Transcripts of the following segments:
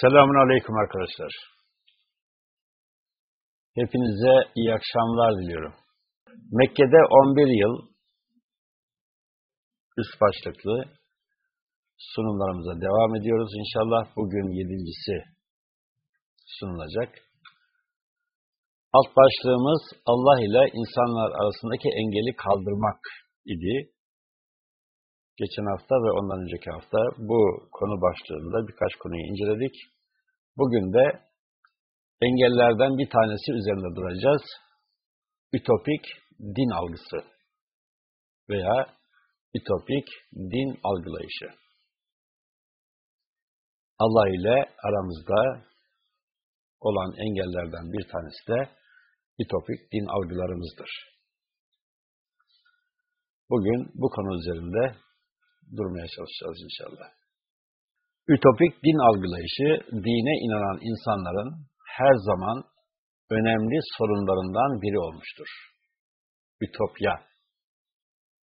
Selamun Aleyküm arkadaşlar. Hepinize iyi akşamlar diliyorum. Mekke'de 11 yıl üst başlıklı sunumlarımıza devam ediyoruz. İnşallah bugün yedincisi sunulacak. Alt başlığımız Allah ile insanlar arasındaki engeli kaldırmak idi. Geçen hafta ve ondan önceki hafta bu konu başlığında birkaç konuyu inceledik. Bugün de engellerden bir tanesi üzerinde duracağız. Ütopik din algısı veya ütopik din algılayışı. Allah ile aramızda olan engellerden bir tanesi de ütopik din algılarımızdır. Bugün bu konu üzerinde durmaya çalışacağız inşallah. Ütopik din algılayışı, dine inanan insanların her zaman önemli sorunlarından biri olmuştur. Ütopya,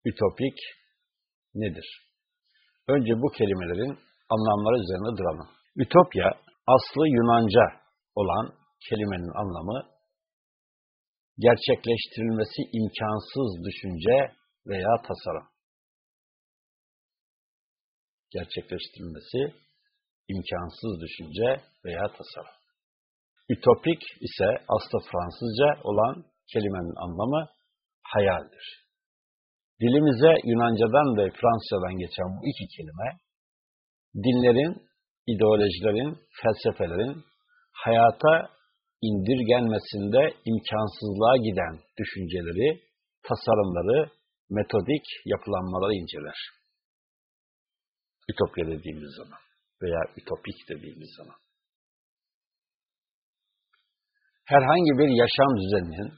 ütopik nedir? Önce bu kelimelerin anlamları üzerine duralım. Ütopya, aslı Yunanca olan kelimenin anlamı, gerçekleştirilmesi imkansız düşünce veya tasarım gerçekleştirilmesi imkansız düşünce veya tasarım. Ütopik ise aslı Fransızca olan kelimenin anlamı hayaldir. Dilimize Yunanca'dan ve Fransızcadan geçen bu iki kelime, dinlerin, ideolojilerin, felsefelerin hayata indirgenmesinde imkansızlığa giden düşünceleri, tasarımları, metodik yapılanmaları inceler. Ütopya dediğimiz zaman veya ütopik dediğimiz zaman. Herhangi bir yaşam düzeninin,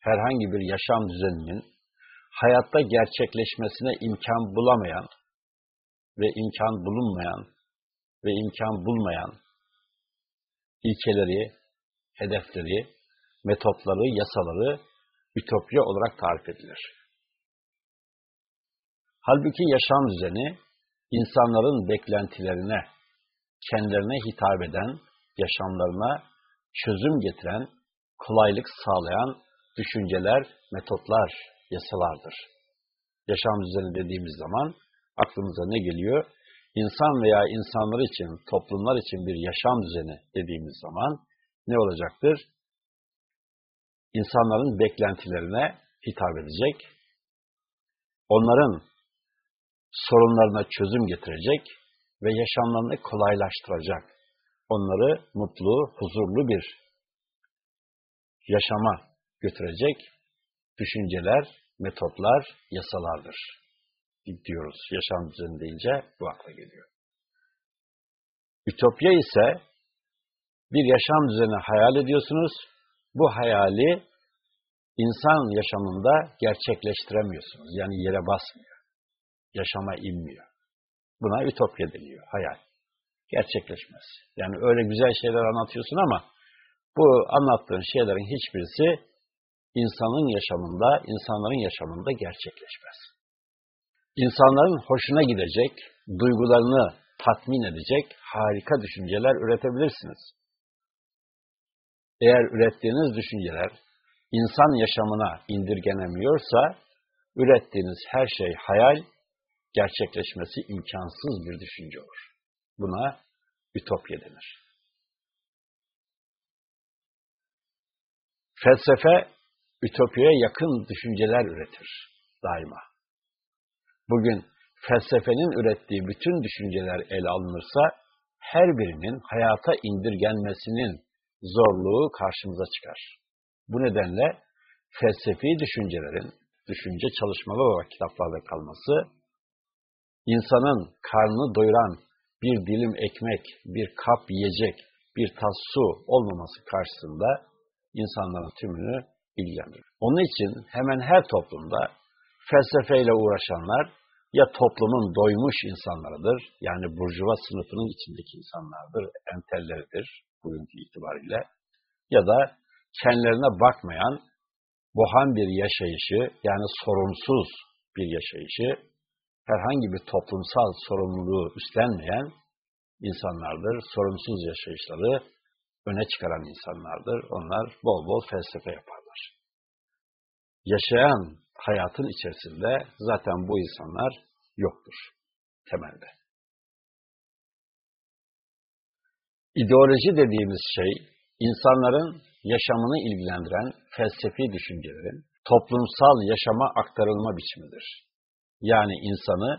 herhangi bir yaşam düzeninin hayatta gerçekleşmesine imkan bulamayan ve imkan bulunmayan ve imkan bulmayan ilkeleri, hedefleri, metotları, yasaları ütopya olarak tarif edilir. Halbuki yaşam düzeni insanların beklentilerine, kendilerine hitap eden, yaşamlarına çözüm getiren, kolaylık sağlayan düşünceler, metotlar, yasalardır. Yaşam düzeni dediğimiz zaman aklımıza ne geliyor? İnsan veya insanlar için, toplumlar için bir yaşam düzeni dediğimiz zaman ne olacaktır? İnsanların beklentilerine hitap edecek, onların sorunlarına çözüm getirecek ve yaşamlarını kolaylaştıracak. Onları mutlu, huzurlu bir yaşama götürecek düşünceler, metotlar, yasalardır diyoruz. Yaşam düzeni deyince bu akla geliyor. Ütopya ise bir yaşam düzeni hayal ediyorsunuz. Bu hayali insan yaşamında gerçekleştiremiyorsunuz. Yani yere basmıyor yaşama inmiyor. Buna ütopya deniyor, hayal. Gerçekleşmez. Yani öyle güzel şeyler anlatıyorsun ama bu anlattığın şeylerin hiçbirisi insanın yaşamında, insanların yaşamında gerçekleşmez. İnsanların hoşuna gidecek, duygularını tatmin edecek harika düşünceler üretebilirsiniz. Eğer ürettiğiniz düşünceler insan yaşamına indirgenemiyorsa, ürettiğiniz her şey hayal, gerçekleşmesi imkansız bir düşünce olur. Buna ütopya denir. Felsefe, ütopyaya yakın düşünceler üretir daima. Bugün felsefenin ürettiği bütün düşünceler ele alınırsa, her birinin hayata indirgenmesinin zorluğu karşımıza çıkar. Bu nedenle felsefi düşüncelerin düşünce çalışmaları olarak kitaplarda kalması insanın karnını doyuran bir dilim ekmek, bir kap yiyecek, bir tas su olmaması karşısında insanların tümünü ilgilendirir. Onun için hemen her toplumda felsefeyle uğraşanlar ya toplumun doymuş insanlarıdır, yani burjuva sınıfının içindeki insanlardır, entelleridir bugünkü itibariyle, ya da kendilerine bakmayan, bohan bir yaşayışı, yani sorunsuz bir yaşayışı herhangi bir toplumsal sorumluluğu üstlenmeyen insanlardır. Sorumsuz yaşayışları öne çıkaran insanlardır. Onlar bol bol felsefe yaparlar. Yaşayan hayatın içerisinde zaten bu insanlar yoktur temelde. İdeoloji dediğimiz şey, insanların yaşamını ilgilendiren felsefi düşüncelerin toplumsal yaşama aktarılma biçimidir. Yani insanı,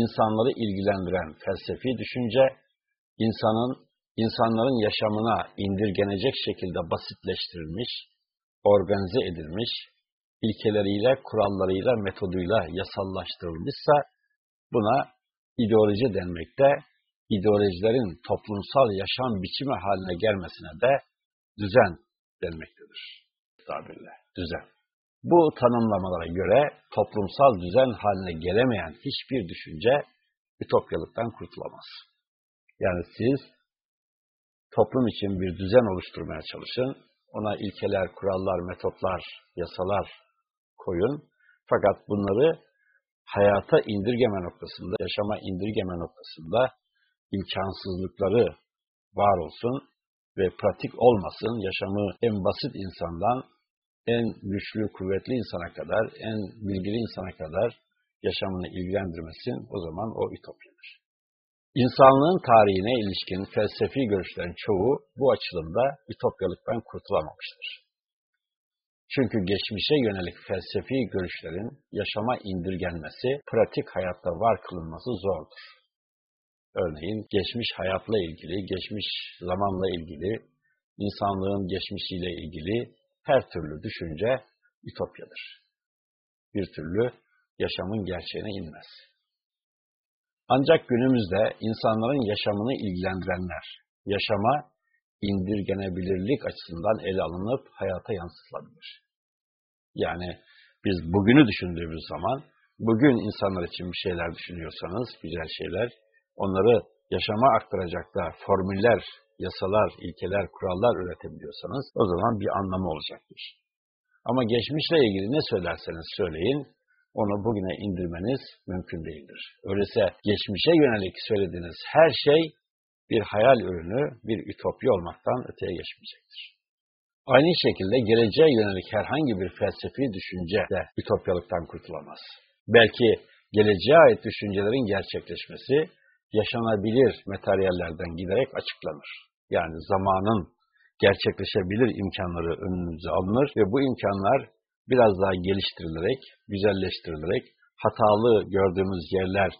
insanları ilgilendiren felsefi düşünce, insanın, insanların yaşamına indirgenecek şekilde basitleştirilmiş, organize edilmiş, ilkeleriyle, kurallarıyla, metoduyla yasallaştırılmışsa, buna ideoloji denmekte, ideolojilerin toplumsal yaşam biçimi haline gelmesine de düzen denmektedir. Tabirle, düzen. Bu tanımlamalara göre toplumsal düzen haline gelemeyen hiçbir düşünce ütopyalıktan kurtulamaz. Yani siz toplum için bir düzen oluşturmaya çalışın, ona ilkeler, kurallar, metotlar, yasalar koyun. Fakat bunları hayata indirgeme noktasında, yaşama indirgeme noktasında imkansızlıkları var olsun ve pratik olmasın, yaşamı en basit insandan en güçlü, kuvvetli insana kadar, en bilgili insana kadar yaşamını ilgilendirmesin, o zaman o ütopyadır. İnsanlığın tarihine ilişkin felsefi görüşlerin çoğu bu açılımda ütopyalıktan kurtulamamıştır. Çünkü geçmişe yönelik felsefi görüşlerin yaşama indirgenmesi, pratik hayatta var kılınması zordur. Örneğin geçmiş hayatla ilgili, geçmiş zamanla ilgili, insanlığın geçmişiyle ilgili her türlü düşünce ütopyadır. Bir türlü yaşamın gerçeğine inmez. Ancak günümüzde insanların yaşamını ilgilendirenler, yaşama indirgenebilirlik açısından ele alınıp hayata yansıtılabilir. Yani biz bugünü düşündüğümüz zaman, bugün insanlar için bir şeyler düşünüyorsanız, güzel şeyler, onları yaşama aktaracak da formüller, yasalar, ilkeler, kurallar üretebiliyorsanız o zaman bir anlamı olacaktır. Ama geçmişle ilgili ne söylerseniz söyleyin, onu bugüne indirmeniz mümkün değildir. Öyleyse geçmişe yönelik söylediğiniz her şey bir hayal ürünü, bir ütopya olmaktan öteye geçmeyecektir. Aynı şekilde geleceğe yönelik herhangi bir felsefi düşünce de ütopyalıktan kurtulamaz. Belki geleceğe ait düşüncelerin gerçekleşmesi, yaşanabilir materyallerden giderek açıklanır. Yani zamanın gerçekleşebilir imkanları önümüze alınır ve bu imkanlar biraz daha geliştirilerek, güzelleştirilerek, hatalı gördüğümüz yerler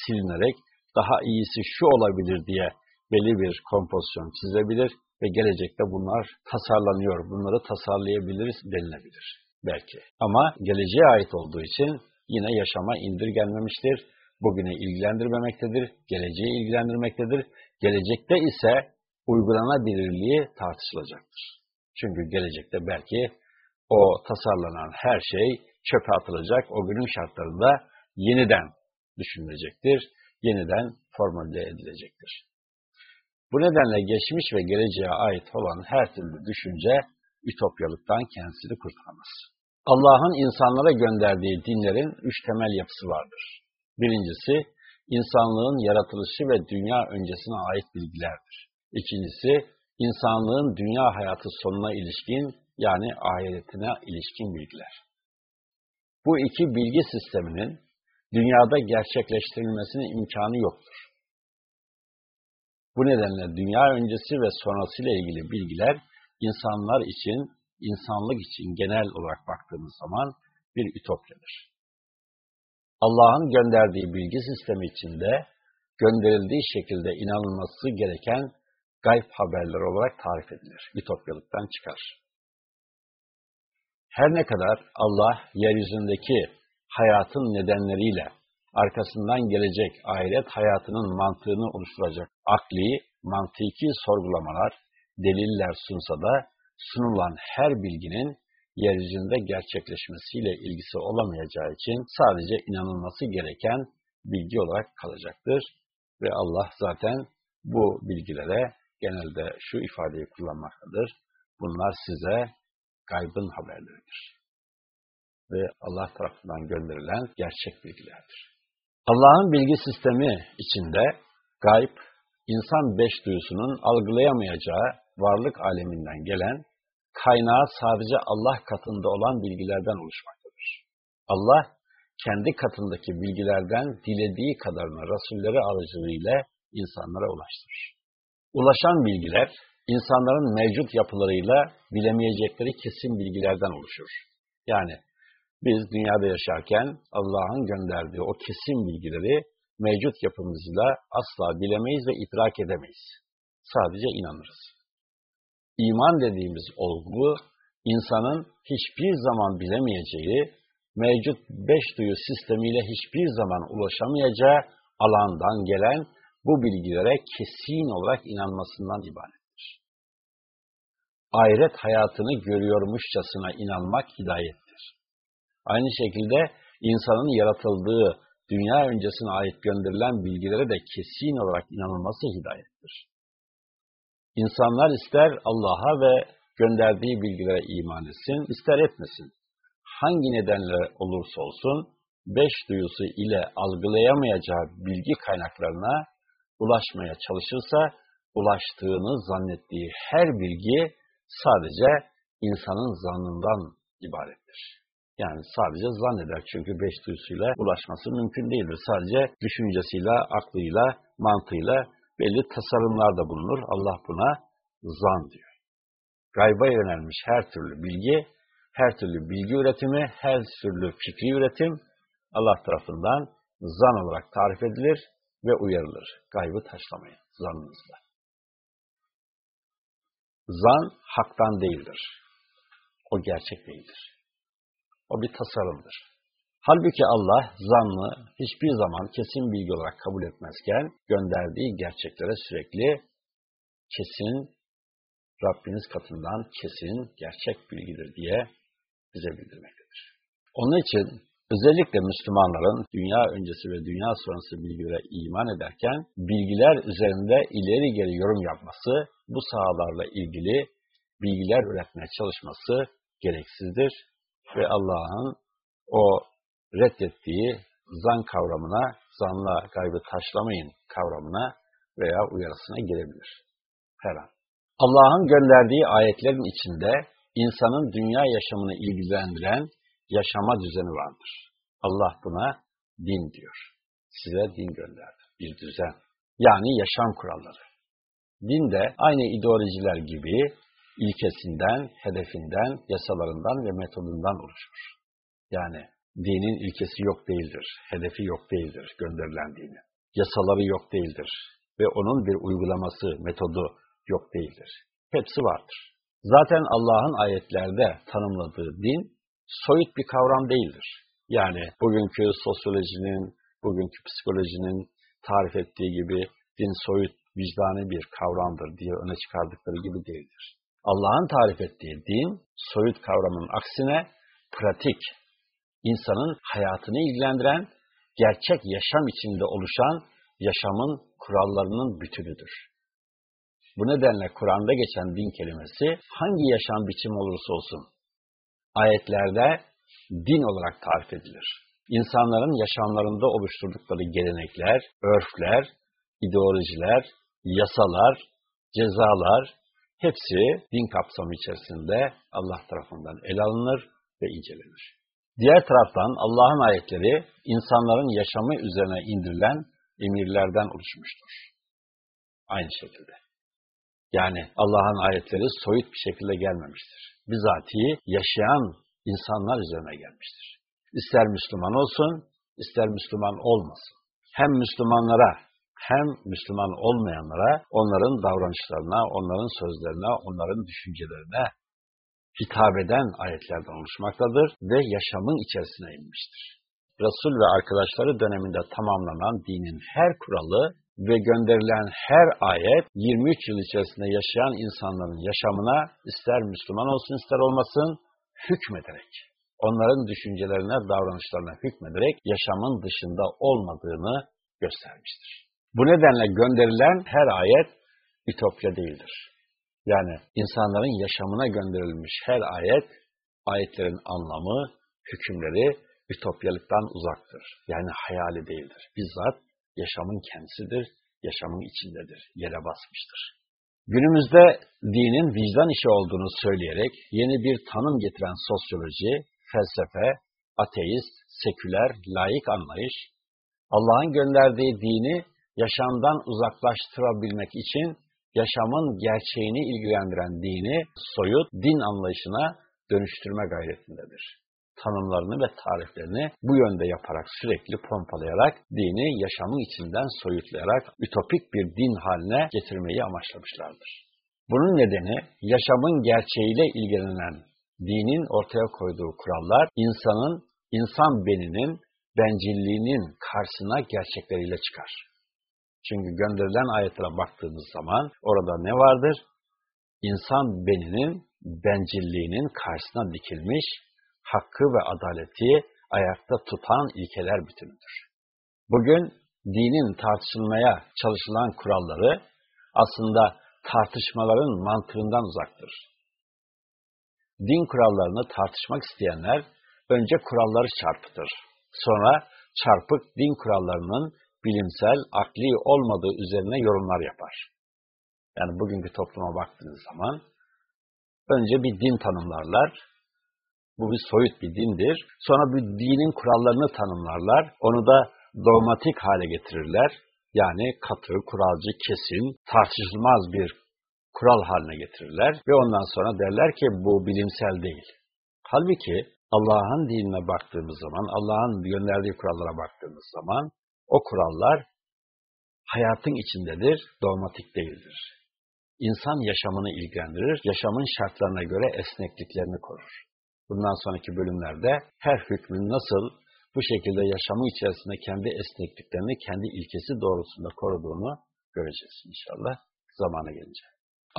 silinerek daha iyisi şu olabilir diye belli bir kompozisyon çizebilir ve gelecekte bunlar tasarlanıyor, bunları tasarlayabiliriz denilebilir belki. Ama geleceğe ait olduğu için yine yaşama indirgenmemiştir bugüne ilgilendirmemektedir, geleceği ilgilendirmektedir. Gelecekte ise uygulanabilirliği tartışılacaktır. Çünkü gelecekte belki o tasarlanan her şey çöpe atılacak, o günün şartlarında yeniden düşünülecektir, yeniden formüle edilecektir. Bu nedenle geçmiş ve geleceğe ait olan her türlü düşünce ütopyalıktan kendisini kurtaramaz. Allah'ın insanlara gönderdiği dinlerin üç temel yapısı vardır. Birincisi, insanlığın yaratılışı ve dünya öncesine ait bilgilerdir. İkincisi, insanlığın dünya hayatı sonuna ilişkin yani ahiretine ilişkin bilgiler. Bu iki bilgi sisteminin dünyada gerçekleştirilmesinin imkanı yoktur. Bu nedenle dünya öncesi ve sonrasıyla ilgili bilgiler insanlar için, insanlık için genel olarak baktığımız zaman bir ütopyadır. Allah'ın gönderdiği bilgi sistemi içinde gönderildiği şekilde inanılması gereken gayb haberler olarak tarif edilir. Ütopyalıktan çıkar. Her ne kadar Allah yeryüzündeki hayatın nedenleriyle arkasından gelecek ahiret hayatının mantığını oluşturacak akli, mantiki sorgulamalar, deliller sunsa da sunulan her bilginin yeryüzünde gerçekleşmesiyle ilgisi olamayacağı için sadece inanılması gereken bilgi olarak kalacaktır. Ve Allah zaten bu bilgilere genelde şu ifadeyi kullanmaktadır. Bunlar size gaybın haberleridir. Ve Allah tarafından gönderilen gerçek bilgilerdir. Allah'ın bilgi sistemi içinde gayb, insan beş duyusunun algılayamayacağı varlık aleminden gelen, kaynağı sadece Allah katında olan bilgilerden oluşmaktadır. Allah, kendi katındaki bilgilerden dilediği kadarını Resulleri aracılığıyla insanlara ulaştırır. Ulaşan bilgiler, insanların mevcut yapılarıyla bilemeyecekleri kesin bilgilerden oluşur. Yani biz dünyada yaşarken Allah'ın gönderdiği o kesin bilgileri mevcut yapımızla asla bilemeyiz ve idrak edemeyiz. Sadece inanırız. İman dediğimiz olgu, insanın hiçbir zaman bilemeyeceği, mevcut beş duyu sistemiyle hiçbir zaman ulaşamayacağı alandan gelen bu bilgilere kesin olarak inanmasından ibarettir. Ahiret hayatını görüyormuşçasına inanmak hidayettir. Aynı şekilde insanın yaratıldığı dünya öncesine ait gönderilen bilgilere de kesin olarak inanılması hidayettir. İnsanlar ister Allah'a ve gönderdiği bilgilere iman etsin, ister etmesin. Hangi nedenle olursa olsun, beş duyusu ile algılayamayacağı bilgi kaynaklarına ulaşmaya çalışırsa, ulaştığını zannettiği her bilgi sadece insanın zannından ibarettir. Yani sadece zanneder çünkü beş duyusuyla ulaşması mümkün değildir. Sadece düşüncesiyle, aklıyla, mantığıyla belli tasarımlarda bulunur. Allah buna zan diyor. Gayba yönelmiş her türlü bilgi, her türlü bilgi üretimi, her türlü fikri üretim Allah tarafından zan olarak tarif edilir ve uyarılır. Gaybı taşlamayın zanınızla. Zan haktan değildir. O gerçek değildir. O bir tasarımdır. Halbuki Allah zannı hiçbir zaman kesin bilgi olarak kabul etmezken gönderdiği gerçeklere sürekli kesin Rabbiniz katından kesin gerçek bilgidir diye bize bildirmektedir. Onun için özellikle Müslümanların dünya öncesi ve dünya sonrası bilgilere iman ederken bilgiler üzerinde ileri geri yorum yapması, bu sahalarla ilgili bilgiler üretmeye çalışması gereksizdir ve Allah'ın o reddettiği zan kavramına, zanla gaybı taşlamayın kavramına veya uyarısına girebilir. Her an. Allah'ın gönderdiği ayetlerin içinde insanın dünya yaşamını ilgilendiren yaşama düzeni vardır. Allah buna din diyor. Size din gönderdi. Bir düzen. Yani yaşam kuralları. Din de aynı ideolojiler gibi ilkesinden, hedefinden, yasalarından ve metodundan oluşur. Yani dinin ilkesi yok değildir, hedefi yok değildir gönderilen dinin. Yasaları yok değildir ve onun bir uygulaması, metodu yok değildir. Hepsi vardır. Zaten Allah'ın ayetlerde tanımladığı din soyut bir kavram değildir. Yani bugünkü sosyolojinin, bugünkü psikolojinin tarif ettiği gibi din soyut, vicdani bir kavramdır diye öne çıkardıkları gibi değildir. Allah'ın tarif ettiği din, soyut kavramın aksine pratik, insanın hayatını ilgilendiren, gerçek yaşam içinde oluşan yaşamın kurallarının bütünüdür. Bu nedenle Kur'an'da geçen din kelimesi hangi yaşam biçimi olursa olsun ayetlerde din olarak tarif edilir. İnsanların yaşamlarında oluşturdukları gelenekler, örfler, ideolojiler, yasalar, cezalar hepsi din kapsamı içerisinde Allah tarafından ele alınır ve incelenir. Diğer taraftan Allah'ın ayetleri insanların yaşamı üzerine indirilen emirlerden oluşmuştur. Aynı şekilde. Yani Allah'ın ayetleri soyut bir şekilde gelmemiştir. Bizatihi yaşayan insanlar üzerine gelmiştir. İster Müslüman olsun, ister Müslüman olmasın. Hem Müslümanlara hem Müslüman olmayanlara onların davranışlarına, onların sözlerine, onların düşüncelerine hitap eden ayetlerden oluşmaktadır ve yaşamın içerisine inmiştir. Resul ve arkadaşları döneminde tamamlanan dinin her kuralı ve gönderilen her ayet 23 yıl içerisinde yaşayan insanların yaşamına ister Müslüman olsun ister olmasın hükmederek, onların düşüncelerine, davranışlarına hükmederek yaşamın dışında olmadığını göstermiştir. Bu nedenle gönderilen her ayet ütopya değildir. Yani insanların yaşamına gönderilmiş her ayet, ayetlerin anlamı, hükümleri ütopyalıktan uzaktır. Yani hayali değildir. Bizzat yaşamın kendisidir yaşamın içindedir, yere basmıştır. Günümüzde dinin vicdan işi olduğunu söyleyerek yeni bir tanım getiren sosyoloji, felsefe, ateist, seküler, laik anlayış, Allah'ın gönderdiği dini yaşamdan uzaklaştırabilmek için yaşamın gerçeğini ilgilendiren dini soyut din anlayışına dönüştürme gayretindedir. Tanımlarını ve tariflerini bu yönde yaparak sürekli pompalayarak dini yaşamın içinden soyutlayarak ütopik bir din haline getirmeyi amaçlamışlardır. Bunun nedeni yaşamın gerçeğiyle ilgilenen dinin ortaya koyduğu kurallar insanın, insan beninin bencilliğinin karşısına gerçekleriyle çıkar. Çünkü gönderilen ayetlere baktığımız zaman orada ne vardır? İnsan beninin bencilliğinin karşısına dikilmiş, hakkı ve adaleti ayakta tutan ilkeler bütünüdür. Bugün dinin tartışılmaya çalışılan kuralları aslında tartışmaların mantığından uzaktır. Din kurallarını tartışmak isteyenler önce kuralları çarpıtır. Sonra çarpık din kurallarının bilimsel, akli olmadığı üzerine yorumlar yapar. Yani bugünkü topluma baktığınız zaman önce bir din tanımlarlar. Bu bir soyut bir dindir. Sonra bir dinin kurallarını tanımlarlar. Onu da dogmatik hale getirirler. Yani katı, kuralcı, kesin, tartışılmaz bir kural haline getirirler. Ve ondan sonra derler ki bu bilimsel değil. Halbuki Allah'ın dinine baktığımız zaman, Allah'ın gönderdiği kurallara baktığımız zaman o kurallar hayatın içindedir, dogmatik değildir. İnsan yaşamını ilgilendirir, yaşamın şartlarına göre esnekliklerini korur. Bundan sonraki bölümlerde her hükmün nasıl bu şekilde yaşamı içerisinde kendi esnekliklerini, kendi ilkesi doğrultusunda koruduğunu göreceğiz inşallah zamana gelince.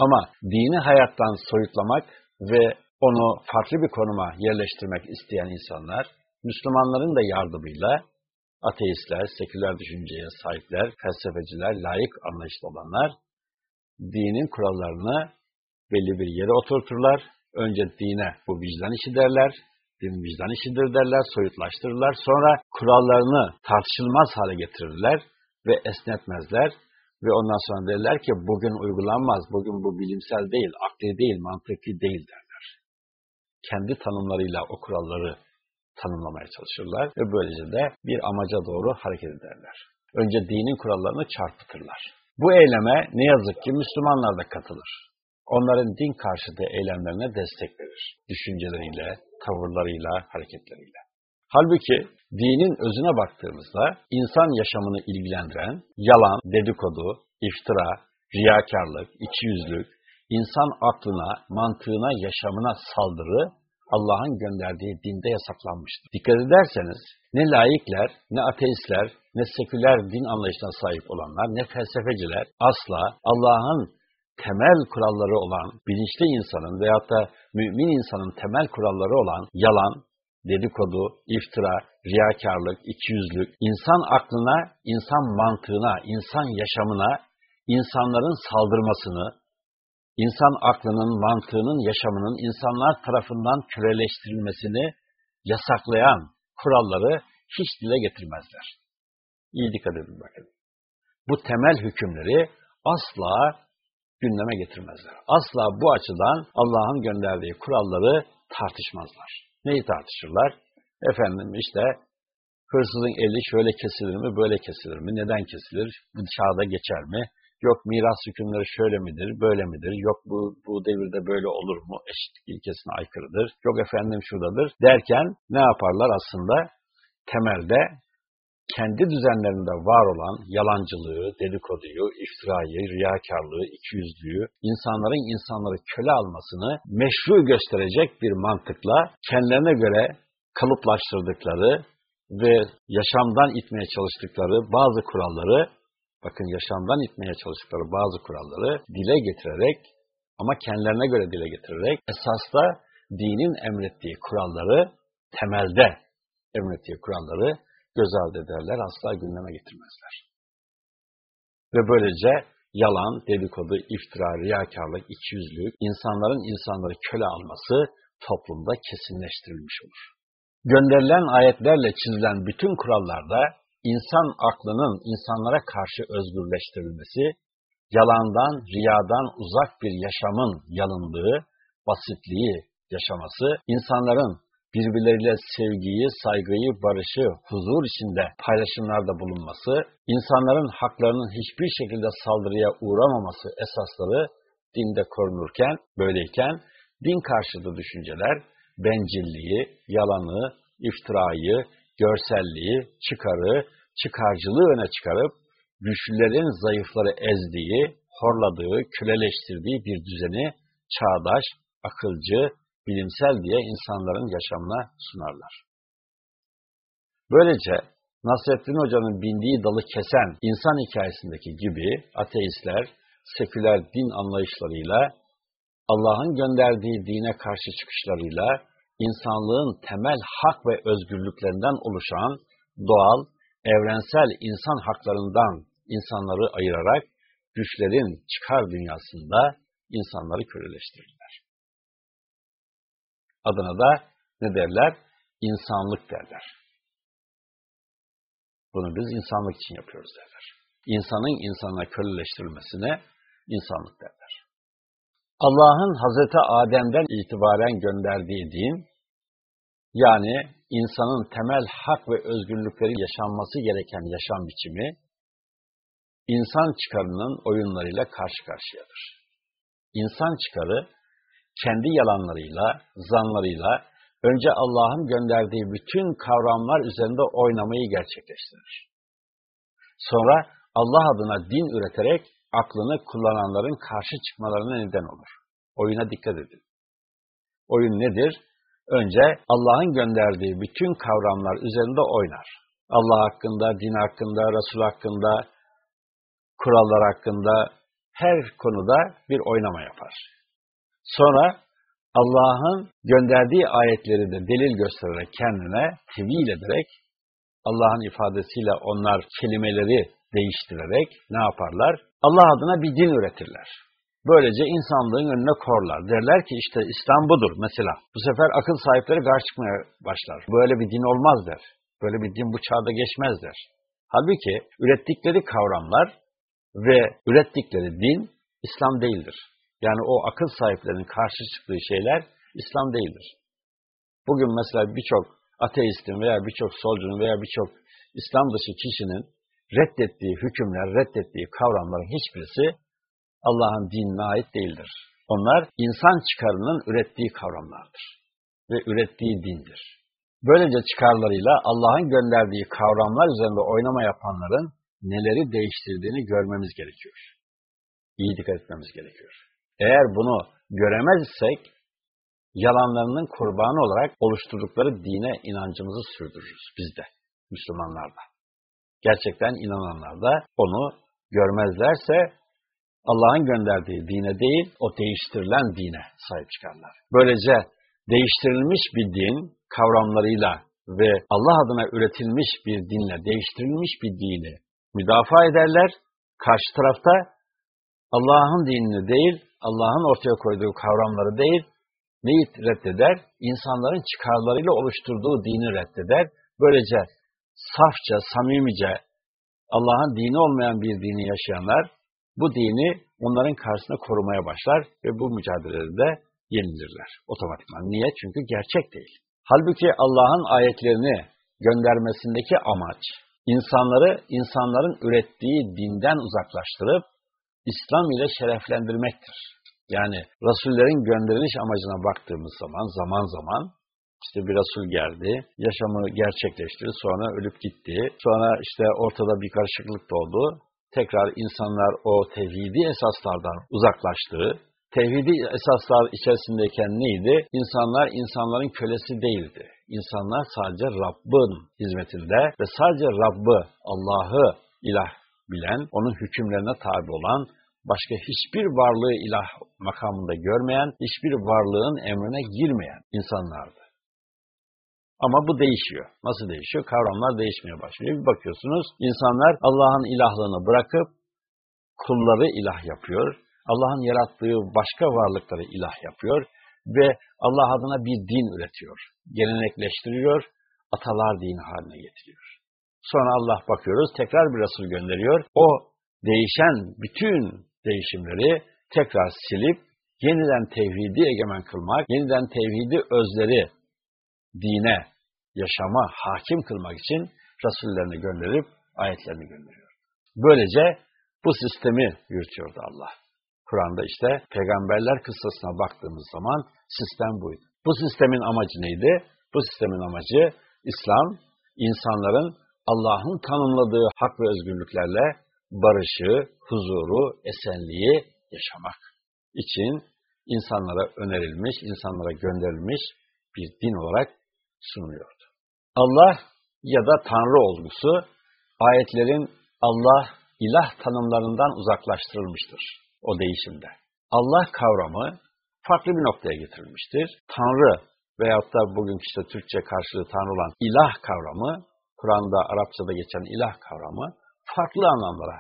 Ama dini hayattan soyutlamak ve onu farklı bir konuma yerleştirmek isteyen insanlar, Müslümanların da yardımıyla ateistler, seküler düşünceye sahipler, felsefeciler, layık anlayışlı olanlar, dinin kurallarını belli bir yere oturturlar. Önce dine bu vicdan işi derler, din vicdan işidir derler, soyutlaştırırlar. Sonra kurallarını tartışılmaz hale getirirler ve esnetmezler. Ve ondan sonra derler ki bugün uygulanmaz, bugün bu bilimsel değil, akli değil, mantıklı değil derler. Kendi tanımlarıyla o kuralları tanımlamaya çalışırlar ve böylece de bir amaca doğru hareket ederler. Önce dinin kurallarını çarpıtırlar. Bu eyleme ne yazık ki Müslümanlar da katılır. Onların din karşıtı eylemlerine destek verir. Düşünceleriyle, tavırlarıyla, hareketleriyle. Halbuki dinin özüne baktığımızda insan yaşamını ilgilendiren yalan, dedikodu, iftira, riyakarlık, ikiyüzlülük, insan aklına, mantığına, yaşamına saldırı Allah'ın gönderdiği dinde yasaklanmıştır. Dikkat ederseniz ne laikler, ne ateistler, ne seküler din anlayışına sahip olanlar, ne felsefeciler asla Allah'ın temel kuralları olan bilinçli insanın veyahut da mümin insanın temel kuralları olan yalan, dedikodu, iftira, riyakarlık, ikiyüzlülük, insan aklına, insan mantığına, insan yaşamına, insanların saldırmasını, insan aklının, mantığının, yaşamının insanlar tarafından köleleştirilmesini yasaklayan kuralları hiç dile getirmezler. İyi dikkat edin bakın. Bu temel hükümleri asla gündeme getirmezler. Asla bu açıdan Allah'ın gönderdiği kuralları tartışmazlar. Neyi tartışırlar? Efendim işte hırsızın eli şöyle kesilir mi, böyle kesilir mi, neden kesilir, bu geçer mi, Yok miras hükümleri şöyle midir, böyle midir? Yok bu, bu devirde böyle olur mu? Eşitlik ilkesine aykırıdır. Yok efendim şuradadır. Derken ne yaparlar aslında? Temelde kendi düzenlerinde var olan yalancılığı, dedikoduyu, iftirayı, riyakarlığı, ikiyüzlüğü, insanların insanları köle almasını meşru gösterecek bir mantıkla kendilerine göre kalıplaştırdıkları ve yaşamdan itmeye çalıştıkları bazı kuralları bakın yaşamdan itmeye çalıştıkları bazı kuralları dile getirerek ama kendilerine göre dile getirerek esasda dinin emrettiği kuralları temelde emrettiği kuralları göz ardı ederler, asla gündeme getirmezler. Ve böylece yalan, dedikodu, iftira, riyakarlık, ikiyüzlülük, insanların insanları köle alması toplumda kesinleştirilmiş olur. Gönderilen ayetlerle çizilen bütün kurallarda insan aklının insanlara karşı özgürleştirilmesi, yalandan, riyadan uzak bir yaşamın yalındığı, basitliği yaşaması, insanların birbirleriyle sevgiyi, saygıyı, barışı, huzur içinde paylaşımlarda bulunması, insanların haklarının hiçbir şekilde saldırıya uğramaması esasları dinde korunurken, böyleyken din karşıtı düşünceler, bencilliği, yalanı, iftirayı, görselliği, çıkarı, çıkarcılığı öne çıkarıp, güçlülerin zayıfları ezdiği, horladığı, köleleştirdiği bir düzeni çağdaş, akılcı, bilimsel diye insanların yaşamına sunarlar. Böylece Nasrettin Hoca'nın bindiği dalı kesen insan hikayesindeki gibi ateistler seküler din anlayışlarıyla, Allah'ın gönderdiği dine karşı çıkışlarıyla, insanlığın temel hak ve özgürlüklerinden oluşan doğal, evrensel insan haklarından insanları ayırarak güçlerin çıkar dünyasında insanları köleleştirirler. Adına da ne derler? İnsanlık derler. Bunu biz insanlık için yapıyoruz derler. İnsanın insana köleleştirilmesine insanlık derler. Allah'ın Hazreti Adem'den itibaren gönderdiği din, yani insanın temel hak ve özgürlükleri yaşanması gereken yaşam biçimi, insan çıkarının oyunlarıyla karşı karşıyadır. İnsan çıkarı, kendi yalanlarıyla, zanlarıyla, önce Allah'ın gönderdiği bütün kavramlar üzerinde oynamayı gerçekleştirir. Sonra Allah adına din üreterek aklını kullananların karşı çıkmalarına neden olur. Oyuna dikkat edin. Oyun nedir? Önce Allah'ın gönderdiği bütün kavramlar üzerinde oynar. Allah hakkında, din hakkında, Resul hakkında, kurallar hakkında her konuda bir oynama yapar. Sonra Allah'ın gönderdiği ayetleri de delil göstererek kendine tevil ederek Allah'ın ifadesiyle onlar kelimeleri değiştirerek ne yaparlar? Allah adına bir din üretirler. Böylece insanlığın önüne korlar. Derler ki işte İslam budur mesela. Bu sefer akıl sahipleri karşı çıkmaya başlar. Böyle bir din olmaz der. Böyle bir din bu çağda geçmez der. Halbuki ürettikleri kavramlar ve ürettikleri din İslam değildir. Yani o akıl sahiplerinin karşı çıktığı şeyler İslam değildir. Bugün mesela birçok ateistin veya birçok solcunun veya birçok İslam dışı kişinin reddettiği hükümler, reddettiği kavramların hiçbirisi Allah'ın dinine ait değildir. Onlar insan çıkarının ürettiği kavramlardır ve ürettiği dindir. Böylece çıkarlarıyla Allah'ın gönderdiği kavramlar üzerinde oynama yapanların neleri değiştirdiğini görmemiz gerekiyor. İyi dikkat etmemiz gerekiyor. Eğer bunu göremezsek, yalanlarının kurbanı olarak oluşturdukları dine inancımızı sürdürürüz biz de, Müslümanlar da. Gerçekten inananlar da onu görmezlerse Allah'ın gönderdiği dine değil, o değiştirilen dine sahip çıkarlar. Böylece değiştirilmiş bir din kavramlarıyla ve Allah adına üretilmiş bir dinle değiştirilmiş bir dini müdafaa ederler. Karşı tarafta Allah'ın dinini değil, Allah'ın ortaya koyduğu kavramları değil, neyi reddeder? İnsanların çıkarlarıyla oluşturduğu dini reddeder. Böylece safça, samimice Allah'ın dini olmayan bir dini yaşayanlar bu dini onların karşısında korumaya başlar ve bu mücadelede yenilirler otomatikman. Niye? Çünkü gerçek değil. Halbuki Allah'ın ayetlerini göndermesindeki amaç, insanları insanların ürettiği dinden uzaklaştırıp İslam ile şereflendirmektir. Yani Resullerin gönderiliş amacına baktığımız zaman zaman zaman işte bir Resul geldi, yaşamı gerçekleştirdi, sonra ölüp gitti. Sonra işte ortada bir karışıklık doğdu. Tekrar insanlar o tevhidi esaslardan uzaklaştı. Tevhidi esaslar içerisindeyken neydi? İnsanlar insanların kölesi değildi. İnsanlar sadece Rabb'in hizmetinde ve sadece Rabb'ı, Allah'ı ilah bilen, onun hükümlerine tabi olan, başka hiçbir varlığı ilah makamında görmeyen, hiçbir varlığın emrine girmeyen insanlardı. Ama bu değişiyor. Nasıl değişiyor? Kavramlar değişmeye başlıyor. Bir bakıyorsunuz insanlar Allah'ın ilahlığını bırakıp kulları ilah yapıyor. Allah'ın yarattığı başka varlıkları ilah yapıyor ve Allah adına bir din üretiyor. Gelenekleştiriyor, atalar dini haline getiriyor. Sonra Allah bakıyoruz tekrar bir Resul gönderiyor. O değişen bütün değişimleri tekrar silip yeniden tevhidi egemen kılmak, yeniden tevhidi özleri dine, yaşama hakim kılmak için Resullerini gönderip ayetlerini gönderiyor. Böylece bu sistemi yürütüyordu Allah. Kur'an'da işte peygamberler kıssasına baktığımız zaman sistem buydu. Bu sistemin amacı neydi? Bu sistemin amacı İslam, insanların Allah'ın tanımladığı hak ve özgürlüklerle barışı, huzuru, esenliği yaşamak için insanlara önerilmiş, insanlara gönderilmiş bir din olarak sunuluyordu. Allah ya da Tanrı olgusu ayetlerin Allah ilah tanımlarından uzaklaştırılmıştır o değişimde. Allah kavramı farklı bir noktaya getirilmiştir. Tanrı veyahut da bugün işte Türkçe karşılığı Tanrı olan ilah kavramı, Kur'an'da Arapçada geçen ilah kavramı farklı anlamlara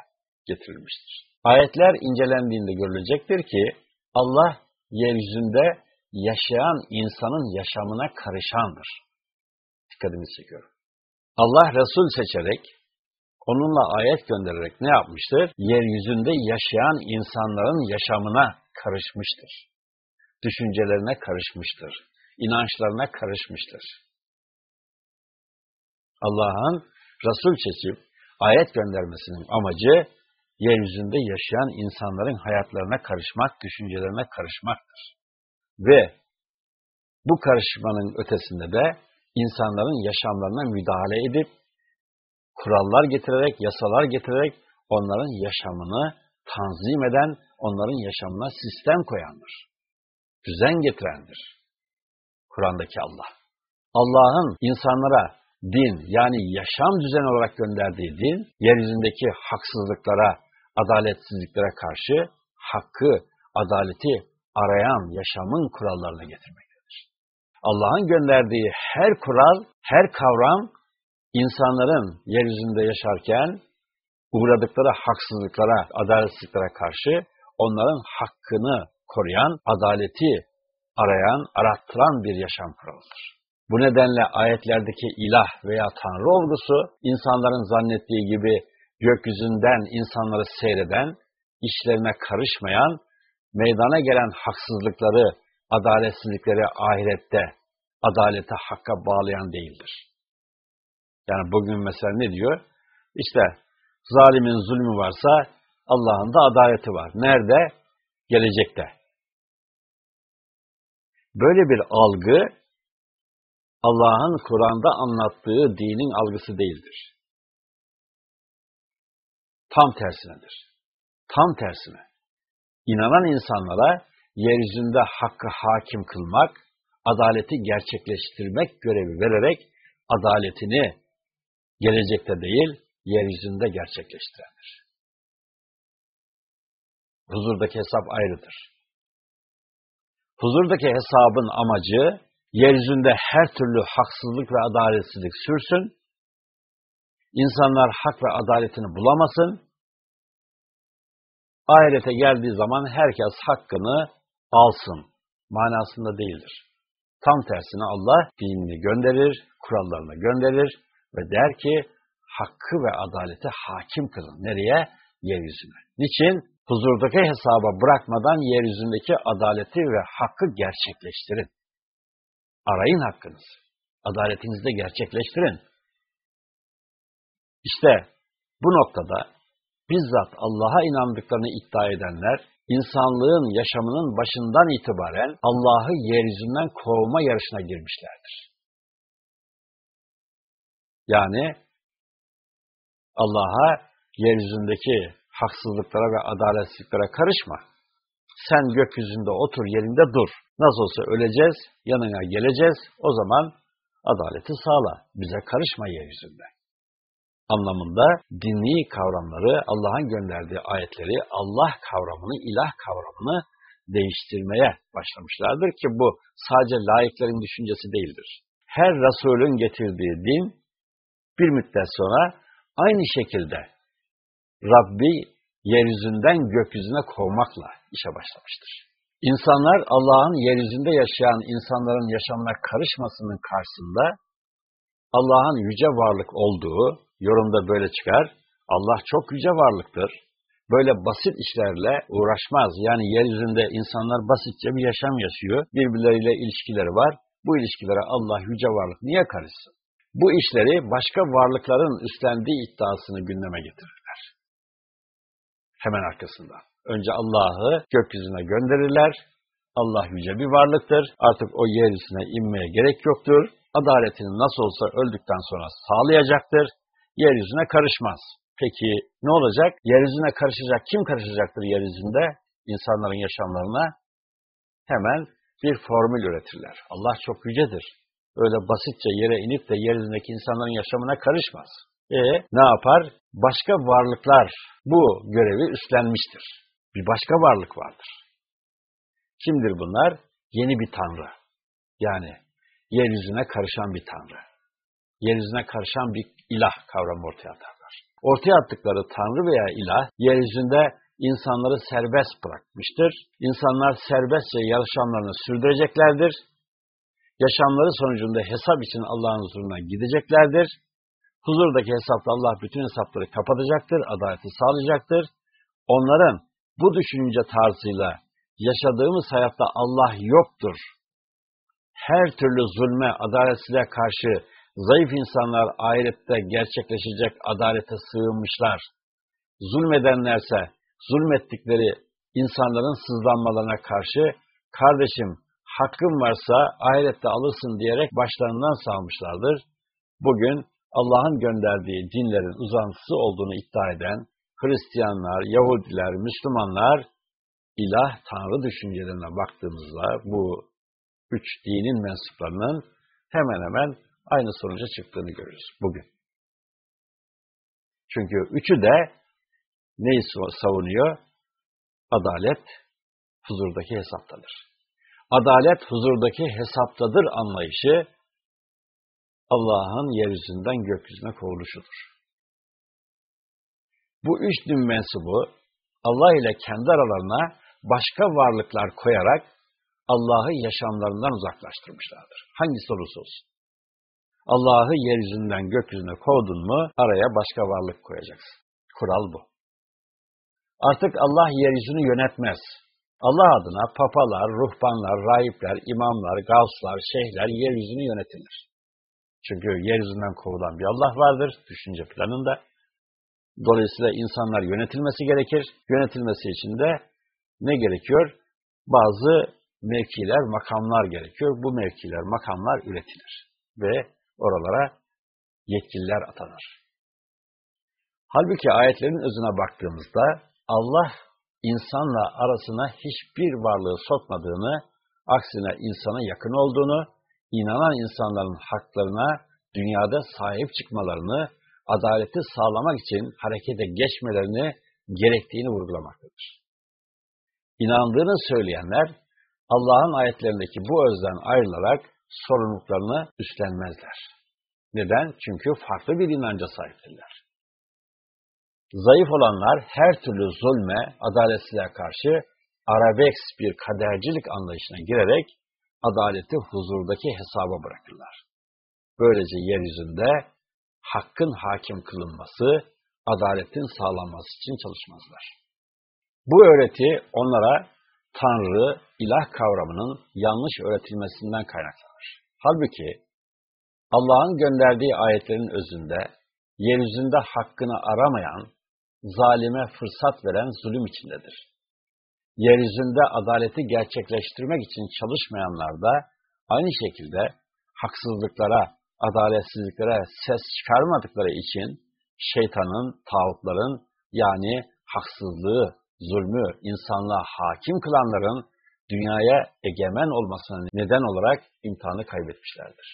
getirilmiştir. Ayetler incelendiğinde görülecektir ki Allah yeryüzünde yaşayan insanın yaşamına karışandır. Dikkatimi çekiyorum. Allah Resul seçerek, onunla ayet göndererek ne yapmıştır? Yeryüzünde yaşayan insanların yaşamına karışmıştır. Düşüncelerine karışmıştır. İnançlarına karışmıştır. Allah'ın Resul seçip ayet göndermesinin amacı yeryüzünde yaşayan insanların hayatlarına karışmak, düşüncelerine karışmaktır. Ve bu karışmanın ötesinde de insanların yaşamlarına müdahale edip, kurallar getirerek, yasalar getirerek onların yaşamını tanzim eden, onların yaşamına sistem koyandır. Düzen getirendir. Kur'an'daki Allah. Allah'ın insanlara din yani yaşam düzeni olarak gönderdiği din, yeryüzündeki haksızlıklara, adaletsizliklere karşı hakkı, adaleti arayan yaşamın kurallarına getirmektedir. Allah'ın gönderdiği her kural, her kavram insanların yeryüzünde yaşarken uğradıkları haksızlıklara, adaletsizliklere karşı onların hakkını koruyan, adaleti arayan, arattıran bir yaşam kuralıdır. Bu nedenle ayetlerdeki ilah veya tanrı olgusu insanların zannettiği gibi gökyüzünden insanları seyreden, işlerine karışmayan, meydana gelen haksızlıkları, adaletsizlikleri ahirette, adalete, hakka bağlayan değildir. Yani bugün mesela ne diyor? İşte zalimin zulmü varsa Allah'ın da adaleti var. Nerede? Gelecekte. Böyle bir algı Allah'ın Kur'an'da anlattığı dinin algısı değildir. Tam tersinedir. Tam tersine. İnanan insanlara yeryüzünde hakkı hakim kılmak, adaleti gerçekleştirmek görevi vererek adaletini gelecekte değil, yeryüzünde gerçekleştirendir. Huzurdaki hesap ayrıdır. Huzurdaki hesabın amacı yeryüzünde her türlü haksızlık ve adaletsizlik sürsün, insanlar hak ve adaletini bulamasın, ahirete geldiği zaman herkes hakkını alsın manasında değildir. Tam tersine Allah dinini gönderir, kurallarını gönderir ve der ki hakkı ve adaleti hakim kılın. Nereye? Yeryüzüne. Niçin? Huzurdaki hesaba bırakmadan yeryüzündeki adaleti ve hakkı gerçekleştirin. Arayın hakkınızı. Adaletinizi de gerçekleştirin. İşte bu noktada bizzat Allah'a inandıklarını iddia edenler, insanlığın yaşamının başından itibaren Allah'ı yeryüzünden kovma yarışına girmişlerdir. Yani Allah'a yeryüzündeki haksızlıklara ve adaletsizliklere karışma. Sen gökyüzünde otur, yerinde dur. Nasıl olsa öleceğiz, yanına geleceğiz. O zaman adaleti sağla. Bize karışma yeryüzünde. Anlamında dini kavramları, Allah'ın gönderdiği ayetleri, Allah kavramını, ilah kavramını değiştirmeye başlamışlardır ki bu sadece layıkların düşüncesi değildir. Her Resulün getirdiği din bir müddet sonra aynı şekilde Rabbi yeryüzünden gökyüzüne kovmakla işe başlamıştır. İnsanlar Allah'ın yeryüzünde yaşayan insanların yaşamına karışmasının karşısında Allah'ın yüce varlık olduğu, yorumda böyle çıkar. Allah çok yüce varlıktır. Böyle basit işlerle uğraşmaz. Yani yeryüzünde insanlar basitçe bir yaşam yaşıyor. Birbirleriyle ilişkileri var. Bu ilişkilere Allah yüce varlık niye karışsın? Bu işleri başka varlıkların üstlendiği iddiasını gündeme getirirler. Hemen arkasından. Önce Allah'ı gökyüzüne gönderirler. Allah yüce bir varlıktır. Artık o yeryüzüne inmeye gerek yoktur. Adaletini nasıl olsa öldükten sonra sağlayacaktır. Yeryüzüne karışmaz. Peki ne olacak? Yeryüzüne karışacak. Kim karışacaktır yeryüzünde? İnsanların yaşamlarına hemen bir formül üretirler. Allah çok yücedir. Öyle basitçe yere inip de yeryüzündeki insanların yaşamına karışmaz. E ne yapar? Başka varlıklar bu görevi üstlenmiştir. Bir başka varlık vardır. Kimdir bunlar? Yeni bir tanrı. Yani yeryüzüne karışan bir tanrı. Yeryüzüne karışan bir ilah kavramı ortaya atarlar. Ortaya attıkları tanrı veya ilah yeryüzünde insanları serbest bırakmıştır. İnsanlar serbestçe yaşamlarını sürdüreceklerdir. Yaşamları sonucunda hesap için Allah'ın huzuruna gideceklerdir. Huzurdaki hesapta Allah bütün hesapları kapatacaktır, adaleti sağlayacaktır. Onların bu düşünce tarzıyla yaşadığımız hayatta Allah yoktur. Her türlü zulme, adaletsizliğe karşı zayıf insanlar ahirette gerçekleşecek adalete sığınmışlar. Zulmedenlerse zulmettikleri insanların sızlanmalarına karşı kardeşim hakkın varsa ahirette alırsın diyerek başlarından salmışlardır. Bugün Allah'ın gönderdiği dinlerin uzantısı olduğunu iddia eden Hristiyanlar, Yahudiler, Müslümanlar ilah, tanrı düşüncelerine baktığımızda bu üç dinin mensuplarının hemen hemen aynı sonuca çıktığını görürüz bugün. Çünkü üçü de neyi savunuyor? Adalet huzurdaki hesaptadır. Adalet huzurdaki hesaptadır anlayışı Allah'ın yeryüzünden gökyüzüne kovuluşudur. Bu üç din mensubu Allah ile kendi aralarına başka varlıklar koyarak Allah'ı yaşamlarından uzaklaştırmışlardır. Hangisi olursa olsun. Allah'ı yeryüzünden gökyüzüne kovdun mu araya başka varlık koyacaksın. Kural bu. Artık Allah yeryüzünü yönetmez. Allah adına papalar, ruhbanlar, rahipler, imamlar, gavslar, şeyhler yeryüzünü yönetirler. Çünkü yeryüzünden kovulan bir Allah vardır düşünce planında. Dolayısıyla insanlar yönetilmesi gerekir. Yönetilmesi için de ne gerekiyor? Bazı mevkiler, makamlar gerekiyor. Bu mevkiler, makamlar üretilir. Ve oralara yetkililer atanır. Halbuki ayetlerin özüne baktığımızda Allah insanla arasına hiçbir varlığı sokmadığını, aksine insana yakın olduğunu, inanan insanların haklarına dünyada sahip çıkmalarını, adaleti sağlamak için harekete geçmelerini gerektiğini vurgulamaktadır. İnandığını söyleyenler, Allah'ın ayetlerindeki bu özden ayrılarak sorumluluklarını üstlenmezler. Neden? Çünkü farklı bir inanca sahiptirler. Zayıf olanlar her türlü zulme, adaletsizliğe karşı arabeks bir kadercilik anlayışına girerek adaleti huzurdaki hesaba bırakırlar. Böylece yeryüzünde hakkın hakim kılınması, adaletin sağlanması için çalışmazlar. Bu öğreti onlara Tanrı, ilah kavramının yanlış öğretilmesinden kaynaklanır. Halbuki Allah'ın gönderdiği ayetlerin özünde yeryüzünde hakkını aramayan, zalime fırsat veren zulüm içindedir. Yeryüzünde adaleti gerçekleştirmek için çalışmayanlar da aynı şekilde haksızlıklara, adaletsizliklere ses çıkarmadıkları için şeytanın, tağutların yani haksızlığı, zulmü insanlığa hakim kılanların dünyaya egemen olmasına neden olarak imtihanı kaybetmişlerdir.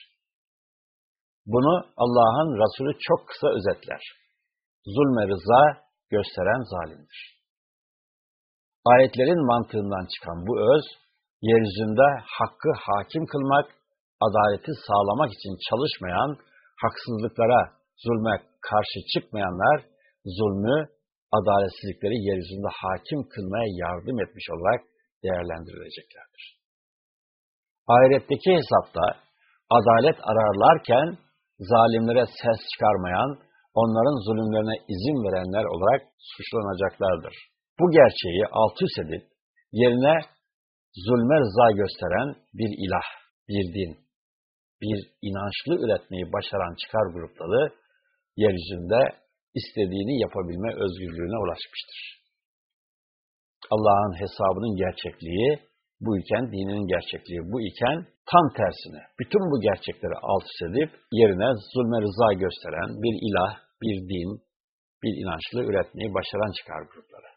Bunu Allah'ın Resulü çok kısa özetler. Zulme rıza, gösteren zalimdir. Ayetlerin mantığından çıkan bu öz, yeryüzünde hakkı hakim kılmak, adaleti sağlamak için çalışmayan, haksızlıklara, zulme karşı çıkmayanlar, zulmü, adaletsizlikleri yeryüzünde hakim kılmaya yardım etmiş olarak değerlendirileceklerdir. Ahiretteki hesapta adalet ararlarken zalimlere ses çıkarmayan, onların zulümlerine izin verenler olarak suçlanacaklardır. Bu gerçeği alt üst edip yerine zulme rıza gösteren bir ilah, bir din, bir inançlı üretmeyi başaran çıkar grupları yeryüzünde istediğini yapabilme özgürlüğüne ulaşmıştır. Allah'ın hesabının gerçekliği bu iken, dininin gerçekliği bu iken tam tersine bütün bu gerçekleri alt üst edip yerine zulme rıza gösteren bir ilah, bir din, bir inançlı üretmeyi başaran çıkar grupları.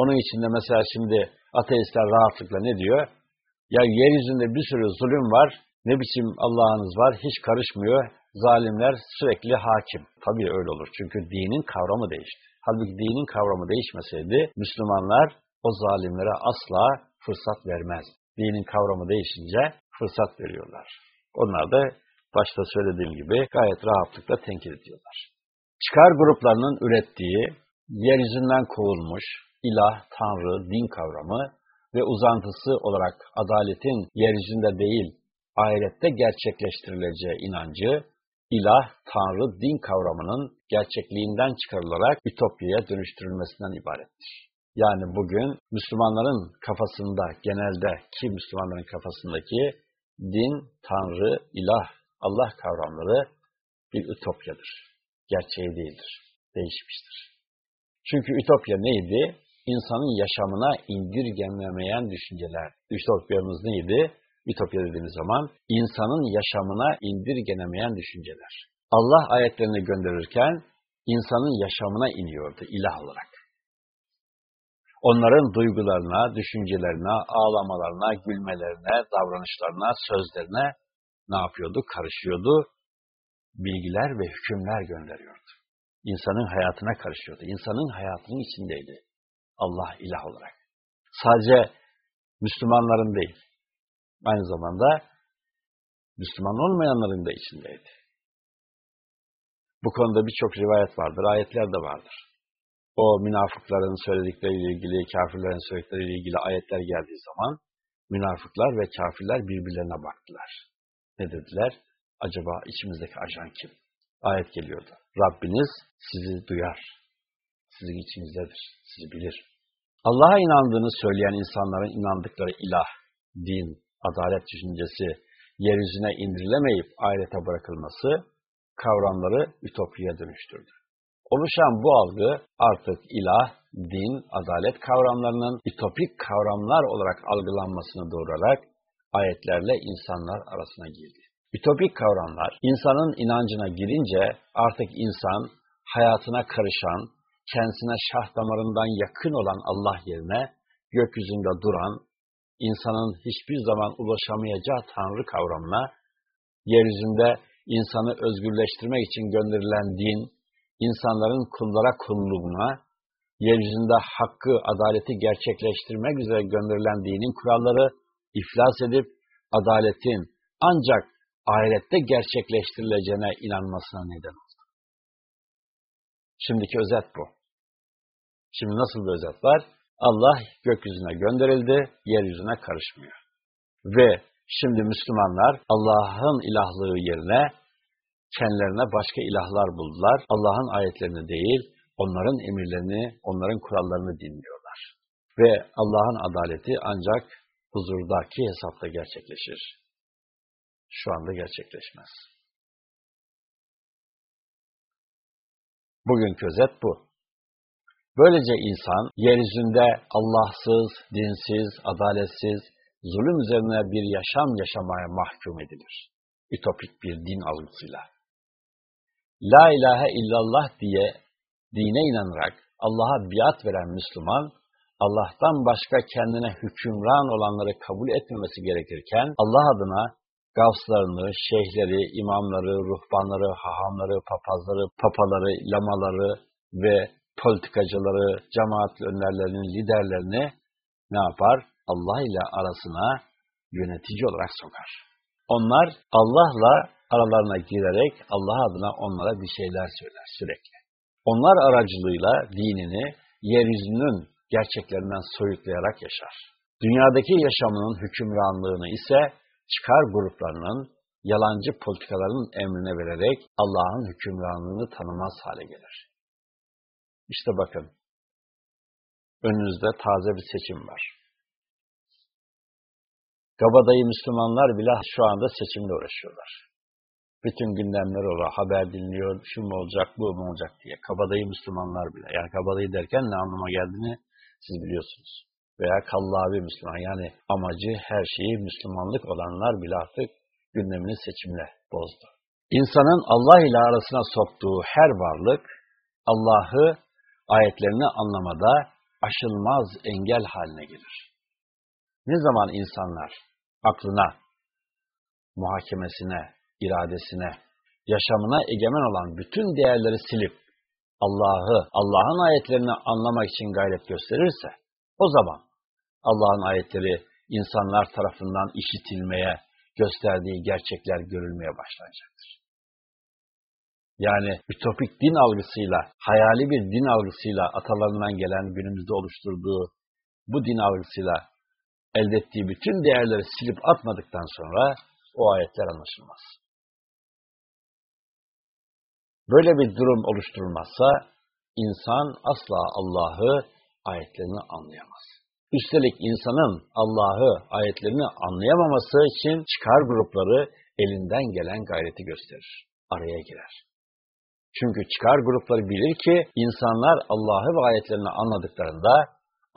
Onun içinde mesela şimdi ateistler rahatlıkla ne diyor? Ya yeryüzünde bir sürü zulüm var, ne biçim Allah'ınız var, hiç karışmıyor, zalimler sürekli hakim. Tabii öyle olur çünkü dinin kavramı değişti. Halbuki dinin kavramı değişmeseydi Müslümanlar o zalimlere asla fırsat vermez. Dinin kavramı değişince fırsat veriyorlar. Onlar da başta söylediğim gibi gayet rahatlıkla tenkit ediyorlar. Çıkar gruplarının ürettiği yeryüzünden kovulmuş ilah, tanrı, din kavramı ve uzantısı olarak adaletin yeryüzünde değil ahirette gerçekleştirileceği inancı ilah, tanrı, din kavramının gerçekliğinden çıkarılarak ütopyaya dönüştürülmesinden ibarettir. Yani bugün Müslümanların kafasında, genelde ki Müslümanların kafasındaki din, tanrı, ilah, Allah kavramları bir ütopyadır. Gerçeği değildir. Değişmiştir. Çünkü ütopya neydi? İnsanın yaşamına indirgememeyen düşünceler. Ütopyamız neydi? Ütopya dediğimiz zaman insanın yaşamına indirgenemeyen düşünceler. Allah ayetlerini gönderirken insanın yaşamına iniyordu ilah olarak. Onların duygularına, düşüncelerine, ağlamalarına, gülmelerine, davranışlarına, sözlerine ne yapıyordu? Karışıyordu. Bilgiler ve hükümler gönderiyordu. İnsanın hayatına karışıyordu. İnsanın hayatının içindeydi. Allah ilah olarak. Sadece Müslümanların değil, aynı zamanda Müslüman olmayanların da içindeydi. Bu konuda birçok rivayet vardır, ayetler de vardır. O münafıkların söyledikleriyle ilgili, kafirlerin söyledikleriyle ilgili ayetler geldiği zaman münafıklar ve kafirler birbirlerine baktılar. Ne dediler? Acaba içimizdeki ajan kim? Ayet geliyordu. Rabbiniz sizi duyar. Sizin içinizdedir. Sizi bilir. Allah'a inandığını söyleyen insanların inandıkları ilah, din, adalet düşüncesi yeryüzüne indirilemeyip ahirete bırakılması kavramları ütopyaya dönüştürdü. Oluşan bu algı artık ilah, din, adalet kavramlarının ütopik kavramlar olarak algılanmasını doğurarak ayetlerle insanlar arasına girdi. Ütopik kavramlar insanın inancına girince artık insan hayatına karışan, kendisine şah damarından yakın olan Allah yerine gökyüzünde duran, insanın hiçbir zaman ulaşamayacağı Tanrı kavramına, yeryüzünde insanı özgürleştirmek için gönderilen din, insanların kullara kulluğuna, yeryüzünde hakkı, adaleti gerçekleştirmek üzere gönderilen dinin kuralları iflas edip adaletin ancak ahirette gerçekleştirileceğine inanmasına neden oldu. Şimdiki özet bu. Şimdi nasıl bir özet var? Allah gökyüzüne gönderildi, yeryüzüne karışmıyor. Ve şimdi Müslümanlar Allah'ın ilahlığı yerine kendilerine başka ilahlar buldular. Allah'ın ayetlerini değil, onların emirlerini, onların kurallarını dinliyorlar. Ve Allah'ın adaleti ancak huzurdaki hesapta gerçekleşir. Şu anda gerçekleşmez. Bugünkü özet bu. Böylece insan yeryüzünde Allahsız, dinsiz, adaletsiz, zulüm üzerine bir yaşam yaşamaya mahkum edilir. Ütopik bir din algısıyla. La ilahe illallah diye dine inanarak Allah'a biat veren Müslüman, Allah'tan başka kendine hükümran olanları kabul etmemesi gerekirken, Allah adına gavslarını, şeyhleri, imamları, ruhbanları, hahamları, papazları, papaları, lamaları ve politikacıları, cemaat önderlerinin liderlerini ne yapar? Allah ile arasına yönetici olarak sokar. Onlar Allah'la aralarına girerek Allah adına onlara bir şeyler söyler sürekli. Onlar aracılığıyla dinini yeryüzünün gerçeklerinden soyutlayarak yaşar. Dünyadaki yaşamının hükümranlığını ise çıkar gruplarının yalancı politikaların emrine vererek Allah'ın hükümranlığını tanımaz hale gelir. İşte bakın, önünüzde taze bir seçim var. Kabadayı Müslümanlar bile şu anda seçimle uğraşıyorlar. Bütün gündemler olarak haber dinliyor, şu mu olacak, bu mu olacak diye. Kabadayı Müslümanlar bile. Yani kabadayı derken ne anlama geldiğini siz biliyorsunuz. Veya kallavi Müslüman. Yani amacı her şeyi Müslümanlık olanlar bile artık gündemini seçimle bozdu. İnsanın Allah ile arasına soktuğu her varlık, Allah'ı ayetlerini anlamada aşılmaz engel haline gelir. Ne zaman insanlar aklına, muhakemesine, iradesine, yaşamına egemen olan bütün değerleri silip Allah'ı, Allah'ın ayetlerini anlamak için gayret gösterirse, o zaman Allah'ın ayetleri insanlar tarafından işitilmeye, gösterdiği gerçekler görülmeye başlayacaktır. Yani ütopik din algısıyla, hayali bir din algısıyla atalarından gelen günümüzde oluşturduğu bu din algısıyla elde ettiği bütün değerleri silip atmadıktan sonra o ayetler anlaşılmaz. Böyle bir durum oluşturulmazsa insan asla Allah'ı ayetlerini anlayamaz. Üstelik insanın Allah'ı ayetlerini anlayamaması için çıkar grupları elinden gelen gayreti gösterir, araya girer. Çünkü çıkar grupları bilir ki insanlar Allah'ı ve ayetlerini anladıklarında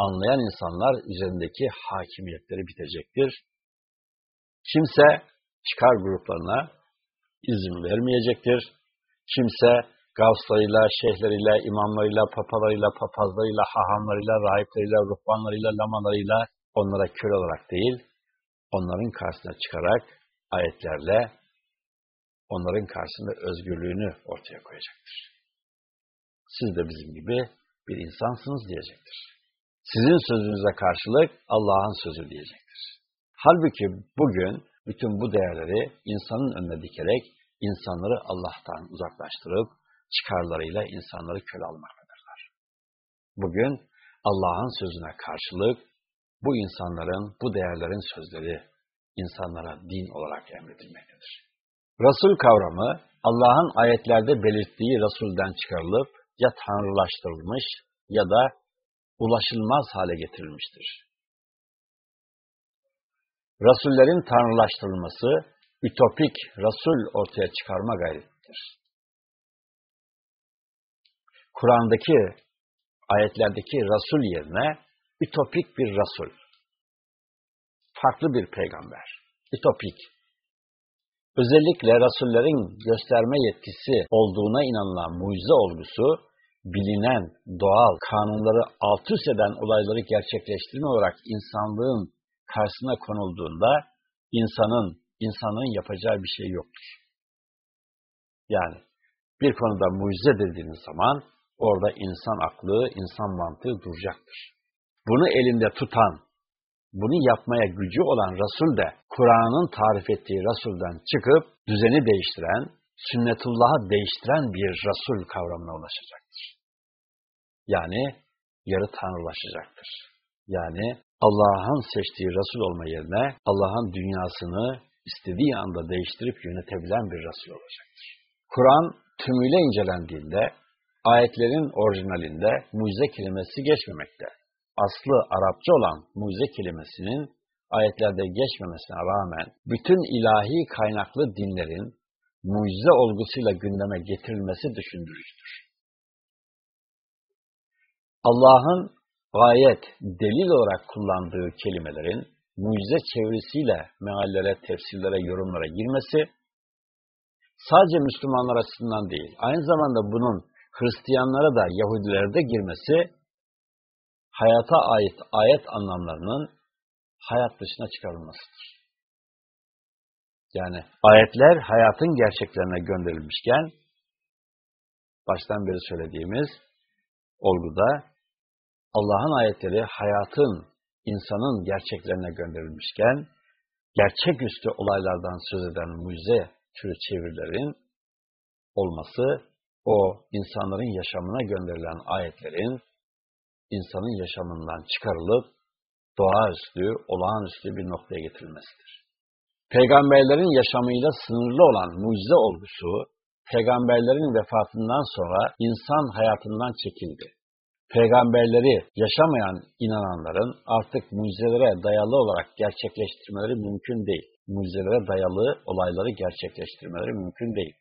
anlayan insanlar üzerindeki hakimiyetleri bitecektir. Kimse çıkar gruplarına izin vermeyecektir. Kimse gavslarıyla, şeyhleriyle, imamlarıyla, papalarıyla, papazlarıyla, hahamlarıyla, rahipleriyle, ruhbanlarıyla, lamalarıyla onlara köle olarak değil, onların karşısına çıkarak ayetlerle onların karşısında özgürlüğünü ortaya koyacaktır. Siz de bizim gibi bir insansınız diyecektir. Sizin sözünüze karşılık Allah'ın sözü diyecektir. Halbuki bugün bütün bu değerleri insanın önüne dikerek insanları Allah'tan uzaklaştırıp çıkarlarıyla insanları köle almaktadırlar. Bugün Allah'ın sözüne karşılık bu insanların, bu değerlerin sözleri insanlara din olarak emredilmektedir. Resul kavramı Allah'ın ayetlerde belirttiği Resul'den çıkarılıp ya tanrılaştırılmış ya da ulaşılmaz hale getirilmiştir. Rasullerin tanrılaştırılması, ütopik Rasul ortaya çıkarma gayretidir. Kur'an'daki ayetlerdeki Rasul yerine ütopik bir Rasul, farklı bir peygamber, ütopik. Özellikle Rasullerin gösterme yetkisi olduğuna inanılan mucize olgusu, bilinen, doğal, kanunları alt üst eden olayları gerçekleştirme olarak insanlığın karşısına konulduğunda insanın, insanın yapacağı bir şey yoktur. Yani bir konuda mucize dediğiniz zaman orada insan aklı, insan mantığı duracaktır. Bunu elinde tutan, bunu yapmaya gücü olan Resul de Kur'an'ın tarif ettiği Resul'den çıkıp düzeni değiştiren, sünnetullah'ı değiştiren bir Resul kavramına ulaşacaktır. Yani yarı tanrılaşacaktır. Yani Allah'ın seçtiği Resul olma yerine Allah'ın dünyasını istediği anda değiştirip yönetebilen bir Resul olacaktır. Kur'an tümüyle incelendiğinde ayetlerin orijinalinde mucize kelimesi geçmemekte. Aslı Arapça olan mucize kelimesinin ayetlerde geçmemesine rağmen bütün ilahi kaynaklı dinlerin mucize olgusuyla gündeme getirilmesi düşündürücüdür. Allah'ın gayet delil olarak kullandığı kelimelerin mucize çevirisiyle meallere, tefsirlere, yorumlara girmesi sadece Müslümanlar açısından değil, aynı zamanda bunun Hristiyanlara da Yahudilere de girmesi hayata ait ayet anlamlarının hayat dışına çıkarılmasıdır. Yani ayetler hayatın gerçeklerine gönderilmişken baştan beri söylediğimiz olguda Allah'ın ayetleri hayatın, insanın gerçeklerine gönderilmişken, gerçeküstü olaylardan söz eden mucize türü çevirilerin olması, o insanların yaşamına gönderilen ayetlerin insanın yaşamından çıkarılıp doğaüstü, olağanüstü bir noktaya getirilmesidir. Peygamberlerin yaşamıyla sınırlı olan mucize olgusu, peygamberlerin vefatından sonra insan hayatından çekildi. Peygamberleri yaşamayan inananların artık mucizelere dayalı olarak gerçekleştirmeleri mümkün değil. Mucizelere dayalı olayları gerçekleştirmeleri mümkün değil.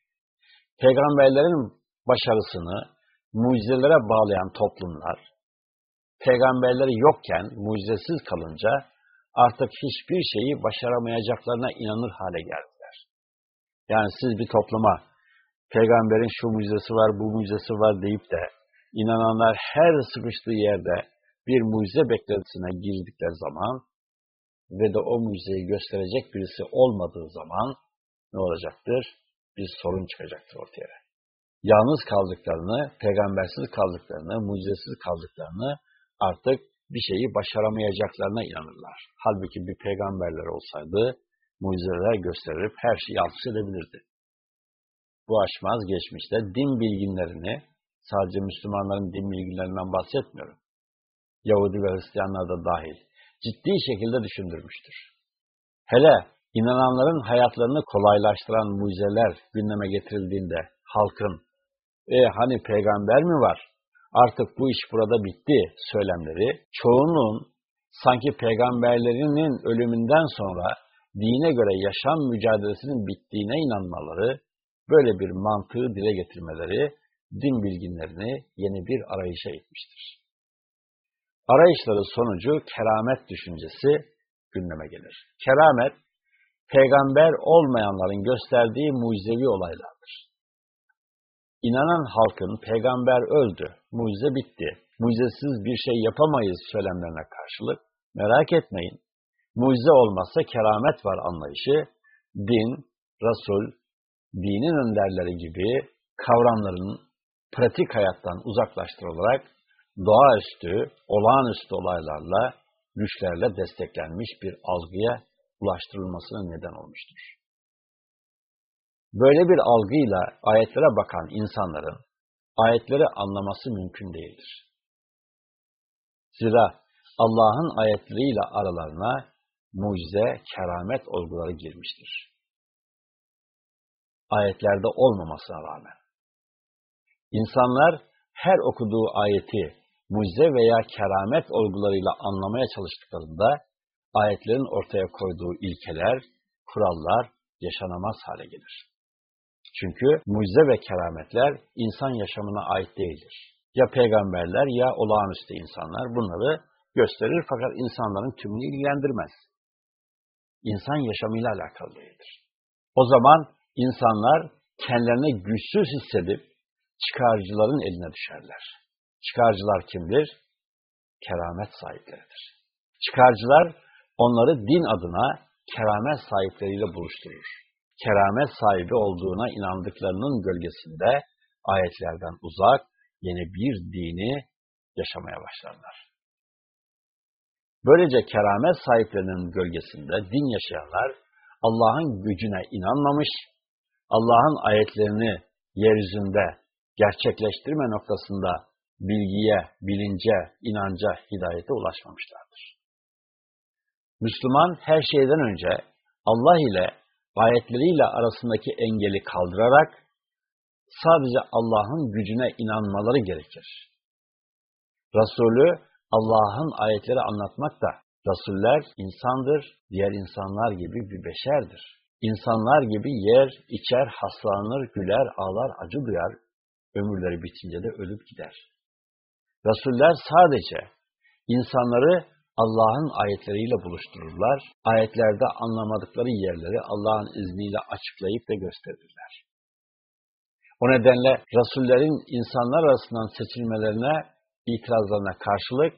Peygamberlerin başarısını mucizelere bağlayan toplumlar, peygamberleri yokken mucizesiz kalınca artık hiçbir şeyi başaramayacaklarına inanır hale geldiler. Yani siz bir topluma peygamberin şu mucizesi var, bu mucizesi var deyip de inananlar her sıkıştığı yerde bir mucize beklentisine girdikleri zaman ve de o mucizeyi gösterecek birisi olmadığı zaman ne olacaktır? Bir sorun çıkacaktır ortaya. Yalnız kaldıklarını, peygambersiz kaldıklarını, mucizesiz kaldıklarını artık bir şeyi başaramayacaklarına inanırlar. Halbuki bir peygamberler olsaydı mucizeler gösterip her şeyi alt edebilirdi. Bu aşmaz geçmişte din bilginlerini, sadece Müslümanların din bilginlerinden bahsetmiyorum. Yahudi ve Hristiyanlar da dahil, ciddi şekilde düşündürmüştür. Hele inananların hayatlarını kolaylaştıran mucizeler gündeme getirildiğinde halkın, e hani peygamber mi var, artık bu iş burada bitti söylemleri, çoğunun sanki peygamberlerinin ölümünden sonra dine göre yaşam mücadelesinin bittiğine inanmaları, böyle bir mantığı dile getirmeleri din bilginlerini yeni bir arayışa itmiştir. Arayışları sonucu keramet düşüncesi gündeme gelir. Keramet, peygamber olmayanların gösterdiği mucizevi olaylardır. İnanan halkın peygamber öldü, mucize bitti, mucizesiz bir şey yapamayız söylemlerine karşılık, merak etmeyin, mucize olmazsa keramet var anlayışı, din, Resul, dinin önderleri gibi kavramların pratik hayattan uzaklaştırılarak doğaüstü, olağanüstü olaylarla, güçlerle desteklenmiş bir algıya ulaştırılmasına neden olmuştur. Böyle bir algıyla ayetlere bakan insanların ayetleri anlaması mümkün değildir. Zira Allah'ın ayetleriyle aralarına mucize, keramet olguları girmiştir. Ayetlerde olmamasına rağmen. İnsanlar her okuduğu ayeti mucize veya keramet olgularıyla anlamaya çalıştıklarında ayetlerin ortaya koyduğu ilkeler, kurallar yaşanamaz hale gelir. Çünkü mucize ve kerametler insan yaşamına ait değildir. Ya peygamberler ya olağanüstü insanlar bunları gösterir fakat insanların tümünü ilgilendirmez. İnsan yaşamıyla alakalı değildir. O zaman insanlar kendilerini güçsüz hissedip çıkarcıların eline düşerler. Çıkarcılar kimdir? Keramet sahipleridir. Çıkarcılar onları din adına keramet sahipleriyle buluşturur. Keramet sahibi olduğuna inandıklarının gölgesinde ayetlerden uzak yeni bir dini yaşamaya başlarlar. Böylece keramet sahiplerinin gölgesinde din yaşayanlar Allah'ın gücüne inanmamış, Allah'ın ayetlerini yeryüzünde gerçekleştirme noktasında bilgiye, bilince, inanca, hidayete ulaşmamışlardır. Müslüman her şeyden önce Allah ile ayetleriyle arasındaki engeli kaldırarak sadece Allah'ın gücüne inanmaları gerekir. Resulü Allah'ın ayetleri anlatmak da Resuller insandır, diğer insanlar gibi bir beşerdir. İnsanlar gibi yer, içer, hastalanır, güler, ağlar, acı duyar, ömürleri bitince de ölüp gider. Resuller sadece insanları Allah'ın ayetleriyle buluştururlar. Ayetlerde anlamadıkları yerleri Allah'ın izniyle açıklayıp da gösterirler. O nedenle Resullerin insanlar arasından seçilmelerine, itirazlarına karşılık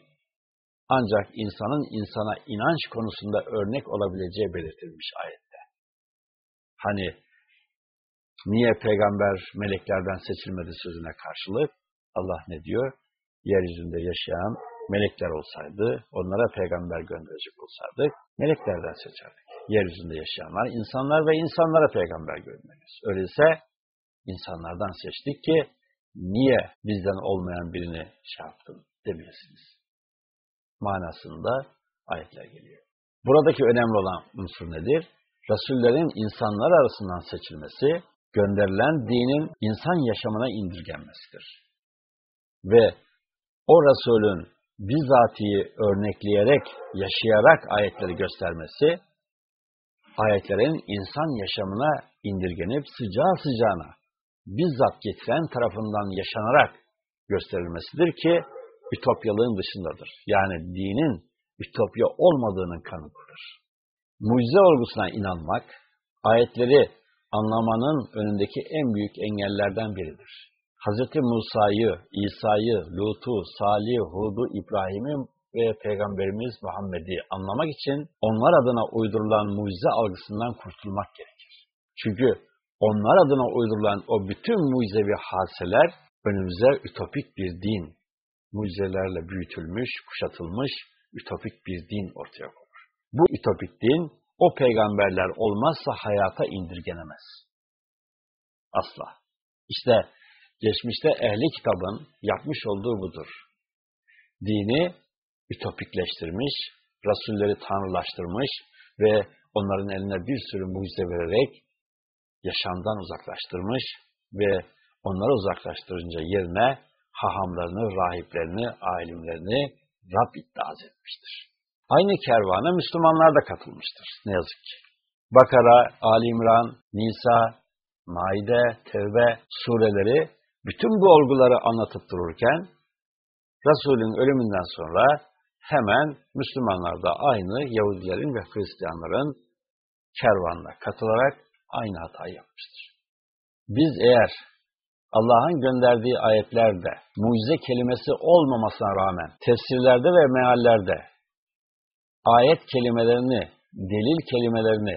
ancak insanın insana inanç konusunda örnek olabileceği belirtilmiş ayette. Hani niye peygamber meleklerden seçilmedi sözüne karşılık Allah ne diyor? Yeryüzünde yaşayan melekler olsaydı, onlara peygamber gönderecek olsaydık, meleklerden seçerdik. Yeryüzünde yaşayanlar, insanlar ve insanlara peygamber göndeririz. Öyleyse insanlardan seçtik ki, niye bizden olmayan birini şey yaptın demeyesiniz. Manasında ayetler geliyor. Buradaki önemli olan unsur nedir? Resullerin insanlar arasından seçilmesi, gönderilen dinin insan yaşamına indirgenmesidir. Ve o Resulün bizatihi örnekleyerek, yaşayarak ayetleri göstermesi, ayetlerin insan yaşamına indirgenip sıcağı sıcağına bizzat getiren tarafından yaşanarak gösterilmesidir ki ütopyalığın dışındadır. Yani dinin ütopya olmadığının kanıtıdır. Mucize olgusuna inanmak, ayetleri anlamanın önündeki en büyük engellerden biridir. Hz. Musa'yı, İsa'yı, Lut'u, Salih, Hud'u, İbrahim'i ve Peygamberimiz Muhammed'i anlamak için onlar adına uydurulan mucize algısından kurtulmak gerekir. Çünkü onlar adına uydurulan o bütün mucizevi hadiseler önümüze ütopik bir din, mucizelerle büyütülmüş, kuşatılmış ütopik bir din ortaya koyar. Bu ütopik din o peygamberler olmazsa hayata indirgenemez. Asla. İşte geçmişte ehli kitabın yapmış olduğu budur. Dini ütopikleştirmiş, rasulleri tanrılaştırmış ve onların eline bir sürü mucize vererek yaşamdan uzaklaştırmış ve onları uzaklaştırınca yerine hahamlarını, rahiplerini, alimlerini Rab iddia etmiştir. Aynı kervana Müslümanlar da katılmıştır ne yazık ki. Bakara, Ali İmran, Nisa, Maide, Tevbe sureleri bütün bu olguları anlatıp dururken Resulün ölümünden sonra hemen Müslümanlar da aynı Yahudilerin ve Hristiyanların kervanına katılarak aynı hatayı yapmıştır. Biz eğer Allah'ın gönderdiği ayetlerde mucize kelimesi olmamasına rağmen tefsirlerde ve meallerde ayet kelimelerini, delil kelimelerini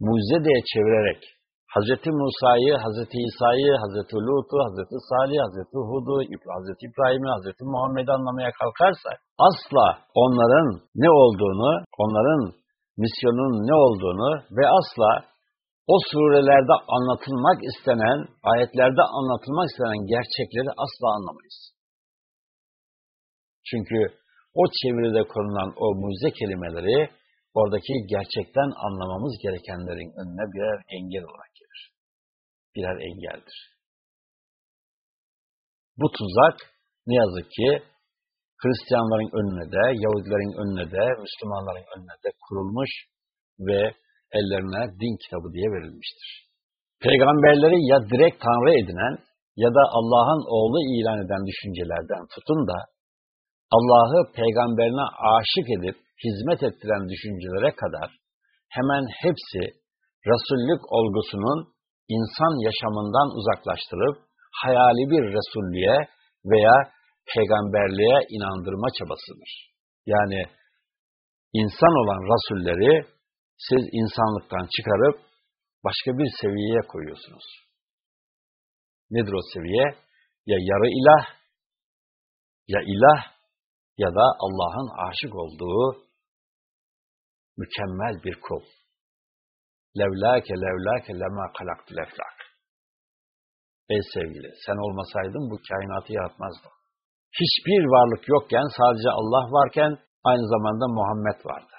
mucize diye çevirerek Hz. Musa'yı, Hz. İsa'yı, Hz. Lut'u, Hz. Salih, Hz. Hud'u, Hz. İbrahim'i, Hz. Muhammed'i anlamaya kalkarsak asla onların ne olduğunu, onların misyonun ne olduğunu ve asla o surelerde anlatılmak istenen, ayetlerde anlatılmak istenen gerçekleri asla anlamayız. Çünkü o çeviride konulan o mucize kelimeleri oradaki gerçekten anlamamız gerekenlerin önüne birer engel olarak. Birer engeldir. Bu tuzak ne yazık ki Hristiyanların önüne de, Yahudilerin önüne de, Müslümanların önüne de kurulmuş ve ellerine din kitabı diye verilmiştir. Peygamberleri ya direkt Tanrı edinen ya da Allah'ın oğlu ilan eden düşüncelerden tutun da Allah'ı peygamberine aşık edip hizmet ettiren düşüncelere kadar hemen hepsi Resullük olgusunun insan yaşamından uzaklaştırıp hayali bir Resullüğe veya peygamberliğe inandırma çabasıdır. Yani insan olan Rasulleri siz insanlıktan çıkarıp başka bir seviyeye koyuyorsunuz. Nedir o seviye? Ya yarı ilah, ya ilah ya da Allah'ın aşık olduğu mükemmel bir kul. Levlâke levlâke lema kalaktu leflak. Ey sevgili, sen olmasaydın bu kainatı yaratmazdım. Hiçbir varlık yokken, sadece Allah varken, aynı zamanda Muhammed vardı.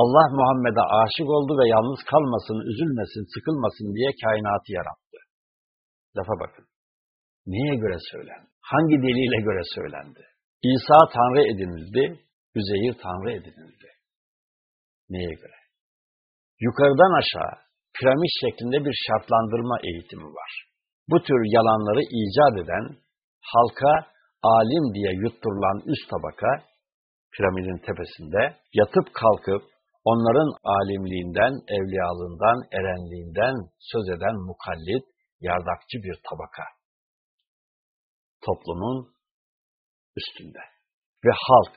Allah Muhammed'e aşık oldu ve yalnız kalmasın, üzülmesin, sıkılmasın diye kainatı yarattı. Lafa bakın. Niye göre söylendi? Hangi deliyle göre söylendi? İsa Tanrı edinildi, Üzeyir Tanrı edinildi. Neye göre? Yukarıdan aşağı piramit şeklinde bir şartlandırma eğitimi var. Bu tür yalanları icat eden, halka alim diye yutturulan üst tabaka, piramidin tepesinde yatıp kalkıp onların alimliğinden, evliyalığından, erenliğinden söz eden mukallit, yardakçı bir tabaka. Toplumun üstünde. Ve halk,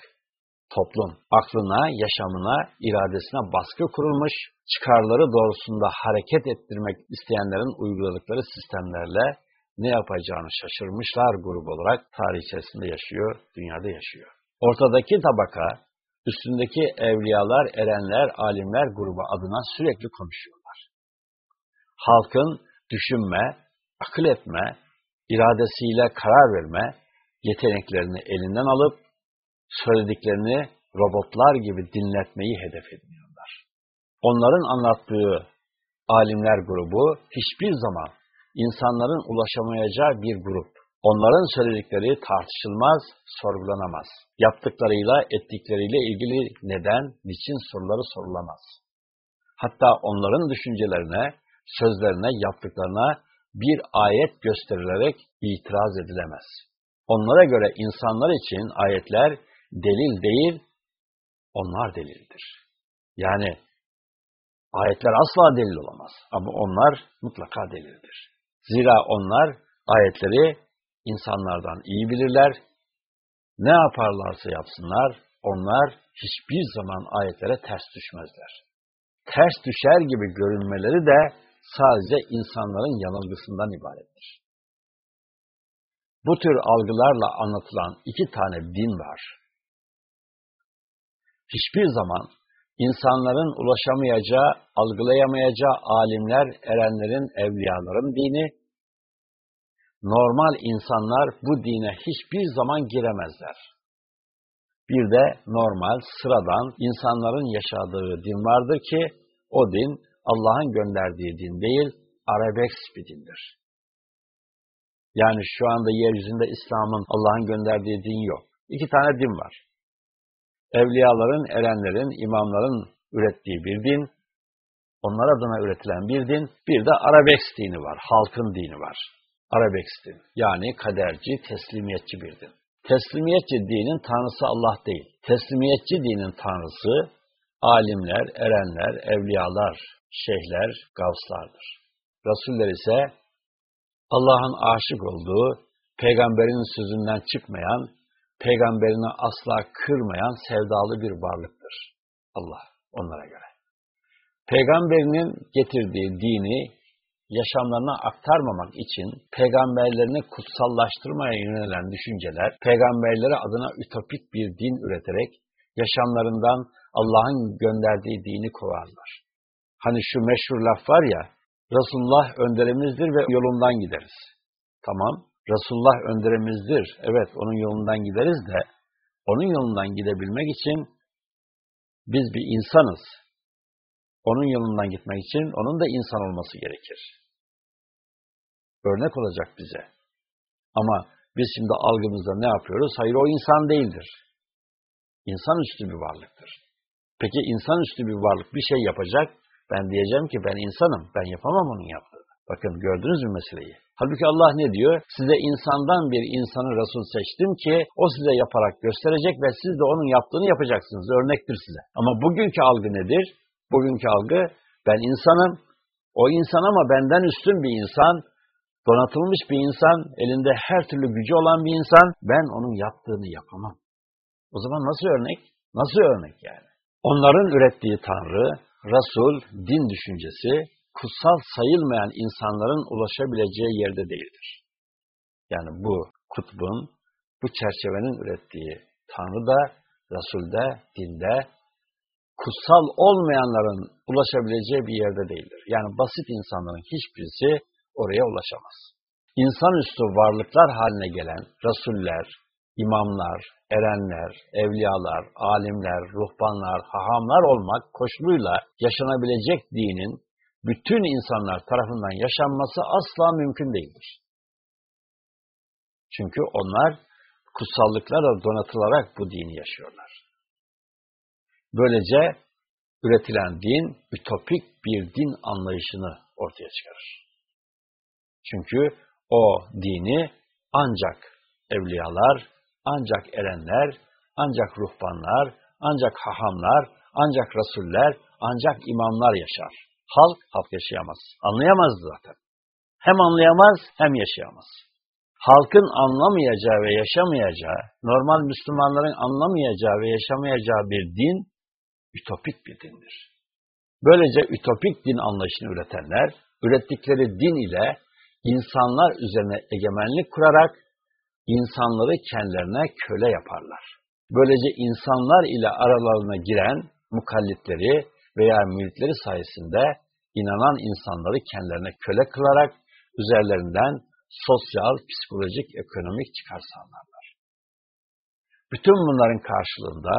toplum, aklına, yaşamına, iradesine baskı kurulmuş, çıkarları doğrusunda hareket ettirmek isteyenlerin uyguladıkları sistemlerle ne yapacağını şaşırmışlar grup olarak tarih içerisinde yaşıyor, dünyada yaşıyor. Ortadaki tabaka, üstündeki evliyalar, erenler, alimler grubu adına sürekli konuşuyorlar. Halkın düşünme, akıl etme, iradesiyle karar verme yeteneklerini elinden alıp söylediklerini robotlar gibi dinletmeyi hedef ediyorlar. Onların anlattığı alimler grubu hiçbir zaman insanların ulaşamayacağı bir grup. Onların söyledikleri tartışılmaz, sorgulanamaz. Yaptıklarıyla, ettikleriyle ilgili neden, niçin soruları sorulamaz. Hatta onların düşüncelerine, sözlerine, yaptıklarına bir ayet gösterilerek itiraz edilemez. Onlara göre insanlar için ayetler delil değil, onlar delildir. Yani ayetler asla delil olamaz ama onlar mutlaka delildir. Zira onlar ayetleri insanlardan iyi bilirler. Ne yaparlarsa yapsınlar, onlar hiçbir zaman ayetlere ters düşmezler. Ters düşer gibi görünmeleri de sadece insanların yanılgısından ibarettir. Bu tür algılarla anlatılan iki tane din var. Hiçbir zaman insanların ulaşamayacağı, algılayamayacağı alimler, erenlerin, evliyaların dini, normal insanlar bu dine hiçbir zaman giremezler. Bir de normal, sıradan insanların yaşadığı din vardır ki, o din Allah'ın gönderdiği din değil, arabesk bir dindir. Yani şu anda yeryüzünde İslam'ın Allah'ın gönderdiği din yok. İki tane din var. Evliyaların, erenlerin, imamların ürettiği bir din, onlar adına üretilen bir din, bir de arabesk dini var, halkın dini var. Arabesk din, yani kaderci, teslimiyetçi bir din. Teslimiyetçi dinin tanrısı Allah değil. Teslimiyetçi dinin tanrısı alimler, erenler, evliyalar, şeyhler, gavslardır. Resuller ise Allah'ın aşık olduğu, peygamberin sözünden çıkmayan, peygamberini asla kırmayan sevdalı bir varlıktır. Allah onlara göre. Peygamberinin getirdiği dini yaşamlarına aktarmamak için peygamberlerini kutsallaştırmaya yönelen düşünceler, peygamberleri adına ütopik bir din üreterek yaşamlarından Allah'ın gönderdiği dini kovarlar. Hani şu meşhur laf var ya, Resulullah önderimizdir ve yolundan gideriz. Tamam, Resulullah önderimizdir. Evet, onun yolundan gideriz de, onun yolundan gidebilmek için biz bir insanız. Onun yolundan gitmek için onun da insan olması gerekir. Örnek olacak bize. Ama biz şimdi algımızda ne yapıyoruz? Hayır o insan değildir. İnsanüstü bir varlıktır. Peki insanüstü bir varlık bir şey yapacak, ben diyeceğim ki ben insanım, ben yapamam onun yaptığını. Bakın gördünüz mü meseleyi? Halbuki Allah ne diyor? Size insandan bir insanı Resul seçtim ki o size yaparak gösterecek ve siz de onun yaptığını yapacaksınız. Örnektir size. Ama bugünkü algı nedir? Bugünkü algı ben insanım, o insan ama benden üstün bir insan, donatılmış bir insan, elinde her türlü gücü olan bir insan, ben onun yaptığını yapamam. O zaman nasıl örnek? Nasıl örnek yani? Onların ürettiği Tanrı, Resul, din düşüncesi, kutsal sayılmayan insanların ulaşabileceği yerde değildir. Yani bu kutbun, bu çerçevenin ürettiği Tanrı da, Resul de, dinde, kutsal olmayanların ulaşabileceği bir yerde değildir. Yani basit insanların hiçbirisi oraya ulaşamaz. İnsanüstü varlıklar haline gelen Resuller, imamlar, erenler, evliyalar, alimler, ruhbanlar, hahamlar olmak koşuluyla yaşanabilecek dinin bütün insanlar tarafından yaşanması asla mümkün değildir. Çünkü onlar kutsallıklarla donatılarak bu dini yaşıyorlar. Böylece üretilen din ütopik bir din anlayışını ortaya çıkarır. Çünkü o dini ancak evliyalar, ancak erenler, ancak ruhbanlar, ancak hahamlar, ancak rasuller, ancak imamlar yaşar. Halk, halk yaşayamaz. Anlayamaz zaten. Hem anlayamaz hem yaşayamaz. Halkın anlamayacağı ve yaşamayacağı, normal Müslümanların anlamayacağı ve yaşamayacağı bir din, ütopik bir dindir. Böylece ütopik din anlayışını üretenler, ürettikleri din ile insanlar üzerine egemenlik kurarak insanları kendilerine köle yaparlar. Böylece insanlar ile aralarına giren mukallitleri veya müritleri sayesinde inanan insanları kendilerine köle kılarak üzerlerinden sosyal, psikolojik, ekonomik çıkar sağlarlar. Bütün bunların karşılığında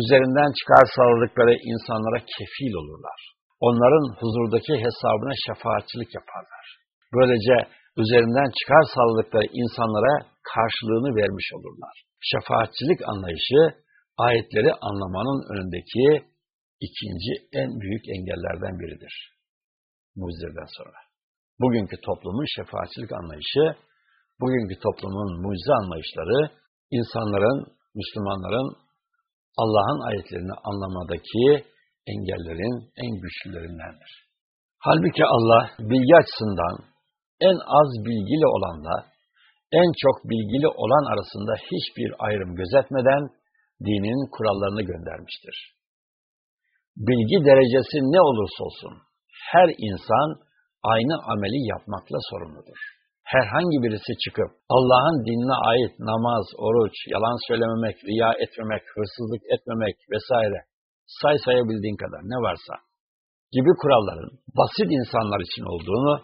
üzerinden çıkar sağladıkları insanlara kefil olurlar. Onların huzurdaki hesabına şefaatçilik yaparlar. Böylece üzerinden çıkar sağladıkları insanlara karşılığını vermiş olurlar. Şefaatçilik anlayışı ayetleri anlamanın önündeki ikinci en büyük engellerden biridir. Mucizeden sonra. Bugünkü toplumun şefaatçilik anlayışı, bugünkü toplumun mucize anlayışları, insanların, Müslümanların Allah'ın ayetlerini anlamadaki engellerin en güçlülerindendir. Halbuki Allah bilgi açısından en az bilgili olanla en çok bilgili olan arasında hiçbir ayrım gözetmeden dinin kurallarını göndermiştir. Bilgi derecesi ne olursa olsun her insan aynı ameli yapmakla sorumludur. Herhangi birisi çıkıp Allah'ın dinine ait namaz, oruç, yalan söylememek, riya etmemek, hırsızlık etmemek vesaire say sayabildiğin kadar ne varsa gibi kuralların basit insanlar için olduğunu,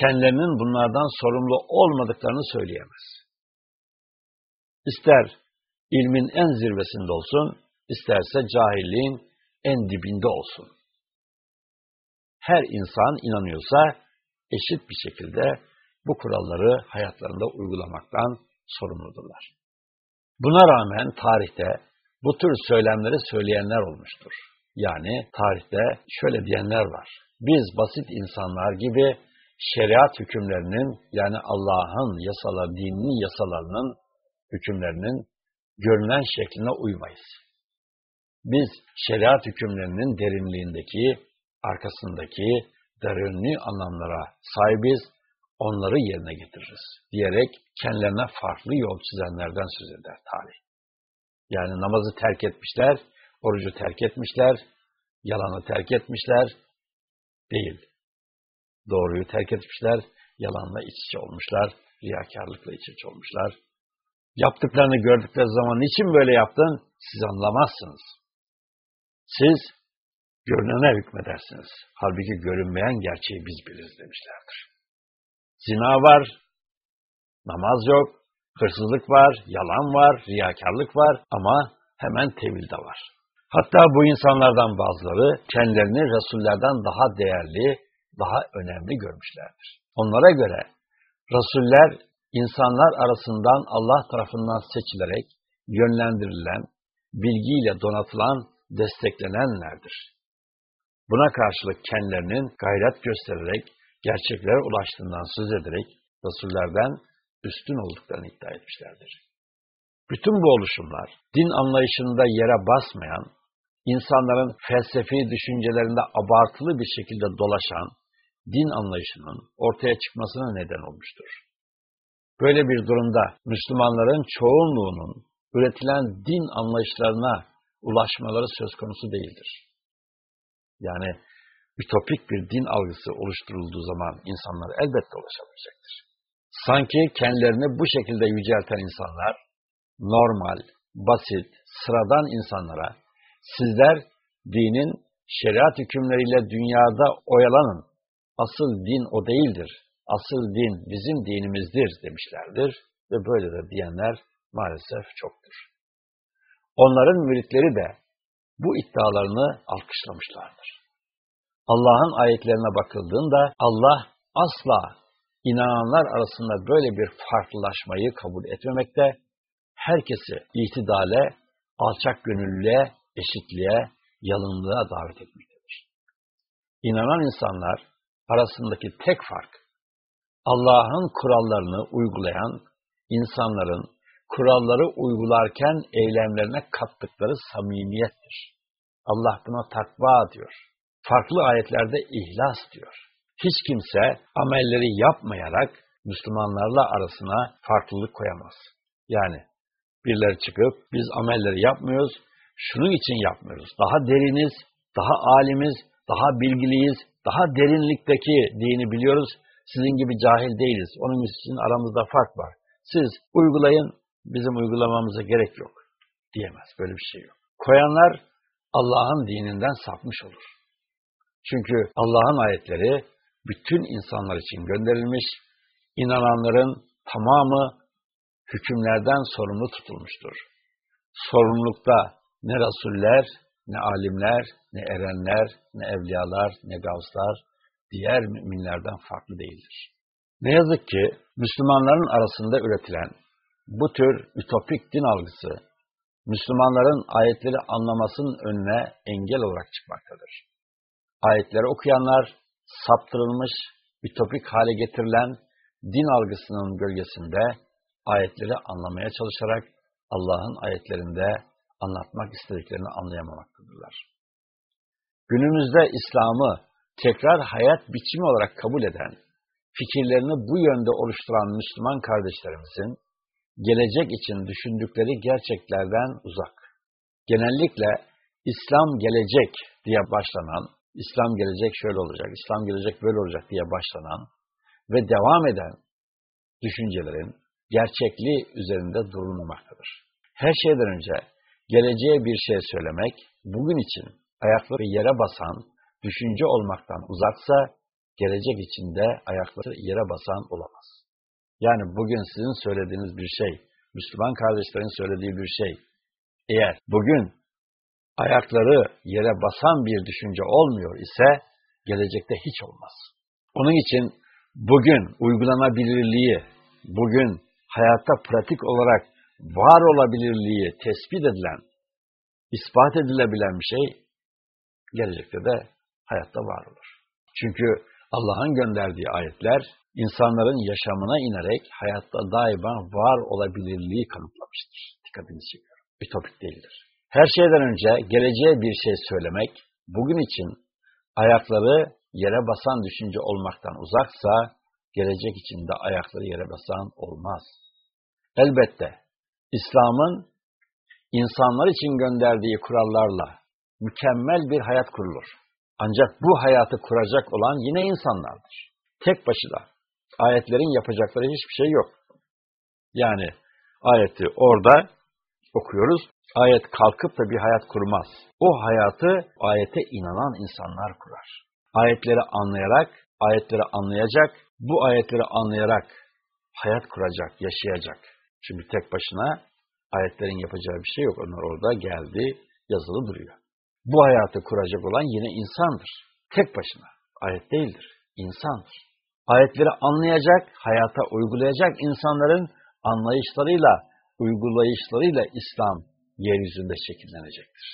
kendilerinin bunlardan sorumlu olmadıklarını söyleyemez. İster ilmin en zirvesinde olsun, isterse cahilliğin en dibinde olsun. Her insan inanıyorsa eşit bir şekilde bu kuralları hayatlarında uygulamaktan sorumludurlar. Buna rağmen tarihte bu tür söylemleri söyleyenler olmuştur. Yani tarihte şöyle diyenler var. Biz basit insanlar gibi şeriat hükümlerinin yani Allah'ın yasalar, dininin yasalarının hükümlerinin görünen şekline uymayız. Biz şeriat hükümlerinin derinliğindeki, arkasındaki derinli anlamlara sahibiz, onları yerine getiririz diyerek kendilerine farklı yol çizenlerden söz eder tarih. Yani namazı terk etmişler, orucu terk etmişler, yalanı terk etmişler, değil. Doğruyu terk etmişler, yalanla iç içe olmuşlar, riyakarlıkla iç içe olmuşlar. Yaptıklarını gördükleri zaman niçin böyle yaptın? Siz anlamazsınız. Siz görünene hükmedersiniz. Halbuki görünmeyen gerçeği biz biliriz demişlerdir. Zina var, namaz yok, hırsızlık var, yalan var, riyakarlık var ama hemen tevil de var. Hatta bu insanlardan bazıları kendilerini Resullerden daha değerli, daha önemli görmüşlerdir. Onlara göre Resuller insanlar arasından Allah tarafından seçilerek yönlendirilen, bilgiyle donatılan, desteklenenlerdir. Buna karşılık kendilerinin gayret göstererek, gerçeklere ulaştığından söz ederek Resullerden üstün olduklarını iddia etmişlerdir. Bütün bu oluşumlar, din anlayışında yere basmayan, insanların felsefi düşüncelerinde abartılı bir şekilde dolaşan din anlayışının ortaya çıkmasına neden olmuştur. Böyle bir durumda Müslümanların çoğunluğunun üretilen din anlayışlarına ulaşmaları söz konusu değildir. Yani ütopik bir din algısı oluşturulduğu zaman insanlar elbette ulaşamayacaktır. Sanki kendilerini bu şekilde yücelten insanlar, normal, basit, sıradan insanlara, sizler dinin şeriat hükümleriyle dünyada oyalanın, asıl din o değildir, asıl din bizim dinimizdir demişlerdir ve böyle de diyenler maalesef çoktur. Onların müritleri de bu iddialarını alkışlamışlardır. Allah'ın ayetlerine bakıldığında Allah asla inananlar arasında böyle bir farklılaşmayı kabul etmemekte, herkesi itidale, alçak gönüllüye, eşitliğe, yalınlığa davet etmektedir. İnanan insanlar arasındaki tek fark, Allah'ın kurallarını uygulayan insanların kuralları uygularken eylemlerine kattıkları samimiyettir. Allah buna takva diyor. Farklı ayetlerde ihlas diyor. Hiç kimse amelleri yapmayarak Müslümanlarla arasına farklılık koyamaz. Yani birileri çıkıp biz amelleri yapmıyoruz, şunun için yapmıyoruz. Daha deriniz, daha alimiz, daha bilgiliyiz, daha derinlikteki dini biliyoruz. Sizin gibi cahil değiliz. Onun için aramızda fark var. Siz uygulayın, bizim uygulamamıza gerek yok diyemez. Böyle bir şey yok. Koyanlar Allah'ın dininden sapmış olur. Çünkü Allah'ın ayetleri bütün insanlar için gönderilmiş, inananların tamamı hükümlerden sorumlu tutulmuştur. Sorumlulukta ne rasuller, ne alimler, ne erenler, ne evliyalar, ne gavslar diğer müminlerden farklı değildir. Ne yazık ki Müslümanların arasında üretilen bu tür ütopik din algısı, Müslümanların ayetleri anlamasının önüne engel olarak çıkmaktadır. Ayetleri okuyanlar saptırılmış, ütopik hale getirilen din algısının gölgesinde ayetleri anlamaya çalışarak Allah'ın ayetlerinde anlatmak istediklerini anlayamamaktadırlar. Günümüzde İslam'ı tekrar hayat biçimi olarak kabul eden, fikirlerini bu yönde oluşturan Müslüman kardeşlerimizin gelecek için düşündükleri gerçeklerden uzak. Genellikle İslam gelecek diye başlanan, İslam gelecek şöyle olacak, İslam gelecek böyle olacak diye başlanan ve devam eden düşüncelerin gerçekliği üzerinde durulmamaktadır. Her şeyden önce geleceğe bir şey söylemek, bugün için ayakları yere basan, düşünce olmaktan uzaksa, gelecek içinde ayakları yere basan olamaz. Yani bugün sizin söylediğiniz bir şey, Müslüman kardeşlerin söylediği bir şey, eğer bugün ayakları yere basan bir düşünce olmuyor ise, gelecekte hiç olmaz. Onun için bugün uygulanabilirliği, bugün hayatta pratik olarak var olabilirliği tespit edilen, ispat edilebilen bir şey, gelecekte de hayatta var olur. Çünkü Allah'ın gönderdiği ayetler, insanların yaşamına inerek hayatta daima var olabilirliği kanıtlamıştır. Dikkatinizi çekiyorum. Ütopik değildir. Her şeyden önce geleceğe bir şey söylemek, bugün için ayakları yere basan düşünce olmaktan uzaksa, gelecek için de ayakları yere basan olmaz. Elbette İslam'ın insanlar için gönderdiği kurallarla mükemmel bir hayat kurulur. Ancak bu hayatı kuracak olan yine insanlardır. Tek başına. Ayetlerin yapacakları hiçbir şey yok. Yani ayeti orada okuyoruz. Ayet kalkıp da bir hayat kurmaz. O hayatı ayete inanan insanlar kurar. Ayetleri anlayarak, ayetleri anlayacak, bu ayetleri anlayarak hayat kuracak, yaşayacak. Çünkü tek başına ayetlerin yapacağı bir şey yok. Onlar orada geldi, yazılı duruyor. Bu hayatı kuracak olan yine insandır. Tek başına. Ayet değildir. İnsandır. Ayetleri anlayacak, hayata uygulayacak insanların anlayışlarıyla, uygulayışlarıyla İslam yeryüzünde şekillenecektir.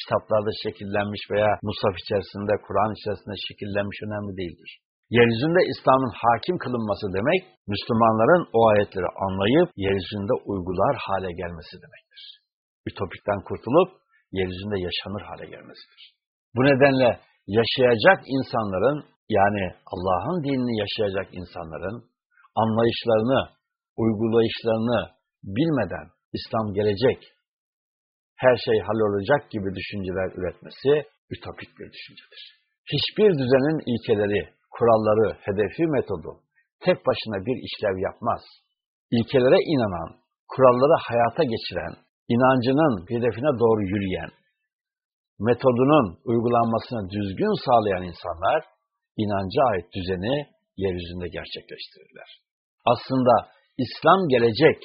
Kitaplarda şekillenmiş veya Musaf içerisinde, Kur'an içerisinde şekillenmiş önemli değildir. Yeryüzünde İslam'ın hakim kılınması demek, Müslümanların o ayetleri anlayıp yeryüzünde uygular hale gelmesi demektir. Ütopikten kurtulup yeryüzünde yaşanır hale gelmesidir. Bu nedenle yaşayacak insanların yani Allah'ın dinini yaşayacak insanların anlayışlarını, uygulayışlarını bilmeden İslam gelecek, her şey hallolacak gibi düşünceler üretmesi ütopik bir düşüncedir. Hiçbir düzenin ilkeleri, kuralları, hedefi, metodu tek başına bir işlev yapmaz. İlkelere inanan, kuralları hayata geçiren, inancının hedefine doğru yürüyen, metodunun uygulanmasını düzgün sağlayan insanlar, inanca ait düzeni yeryüzünde gerçekleştirirler. Aslında İslam gelecek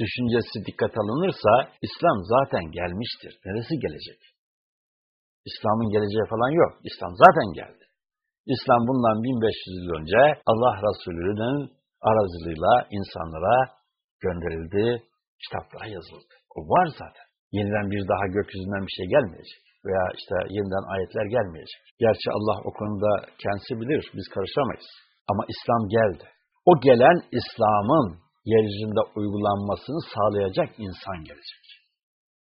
düşüncesi dikkat alınırsa, İslam zaten gelmiştir. Neresi gelecek? İslam'ın geleceği falan yok. İslam zaten geldi. İslam bundan 1500 yıl önce Allah Resulü'nün aracılığıyla insanlara gönderildi, kitaplara yazıldı. O var zaten. Yeniden bir daha gökyüzünden bir şey gelmeyecek. Veya işte yeniden ayetler gelmeyecek. Gerçi Allah o konuda kendisi bilir, biz karışamayız. Ama İslam geldi. O gelen İslam'ın yeryüzünde uygulanmasını sağlayacak insan gelecek.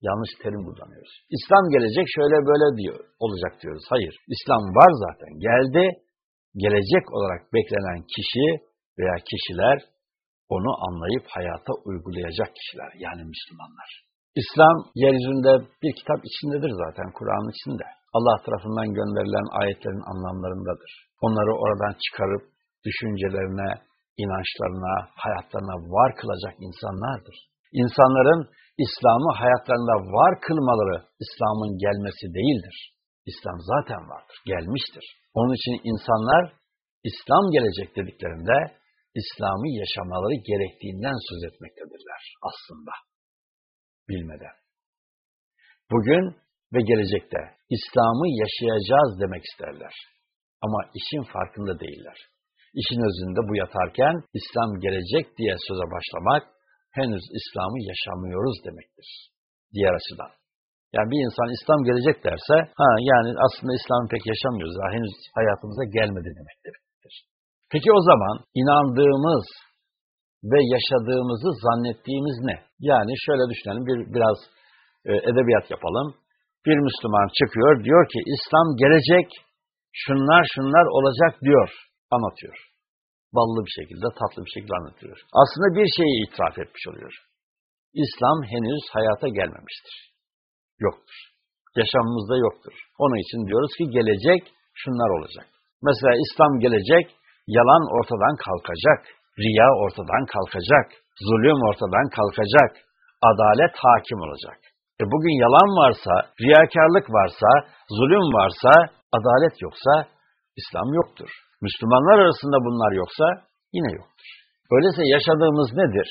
Yanlış terim kullanıyoruz. İslam gelecek şöyle böyle diyor, olacak diyoruz. Hayır, İslam var zaten. Geldi, gelecek olarak beklenen kişi veya kişiler onu anlayıp hayata uygulayacak kişiler, yani Müslümanlar. İslam yeryüzünde bir kitap içindedir zaten, Kur'an'ın içinde. Allah tarafından gönderilen ayetlerin anlamlarındadır. Onları oradan çıkarıp düşüncelerine, inançlarına, hayatlarına var kılacak insanlardır. İnsanların İslam'ı hayatlarında var kılmaları İslam'ın gelmesi değildir. İslam zaten vardır, gelmiştir. Onun için insanlar İslam gelecek dediklerinde İslam'ı yaşamaları gerektiğinden söz etmektedirler aslında. Bilmeden. Bugün ve gelecekte İslam'ı yaşayacağız demek isterler. Ama işin farkında değiller. İşin özünde bu yatarken İslam gelecek diye söze başlamak henüz İslam'ı yaşamıyoruz demektir. Diğer açıdan. Yani bir insan İslam gelecek derse, ha yani aslında İslam'ı pek yaşamıyoruz, daha henüz hayatımıza gelmedi demektir. Peki o zaman inandığımız ve yaşadığımızı zannettiğimiz ne? Yani şöyle düşünelim, bir biraz e, edebiyat yapalım. Bir Müslüman çıkıyor, diyor ki İslam gelecek, şunlar şunlar olacak diyor, anlatıyor. Ballı bir şekilde, tatlı bir şekilde anlatıyor. Aslında bir şeyi itiraf etmiş oluyor. İslam henüz hayata gelmemiştir. Yoktur. Yaşamımızda yoktur. Onun için diyoruz ki gelecek, şunlar olacak. Mesela İslam gelecek, yalan ortadan kalkacak, riya ortadan kalkacak, zulüm ortadan kalkacak, adalet hakim olacak. E bugün yalan varsa, riyakarlık varsa, zulüm varsa, adalet yoksa İslam yoktur. Müslümanlar arasında bunlar yoksa yine yoktur. Öyleyse yaşadığımız nedir?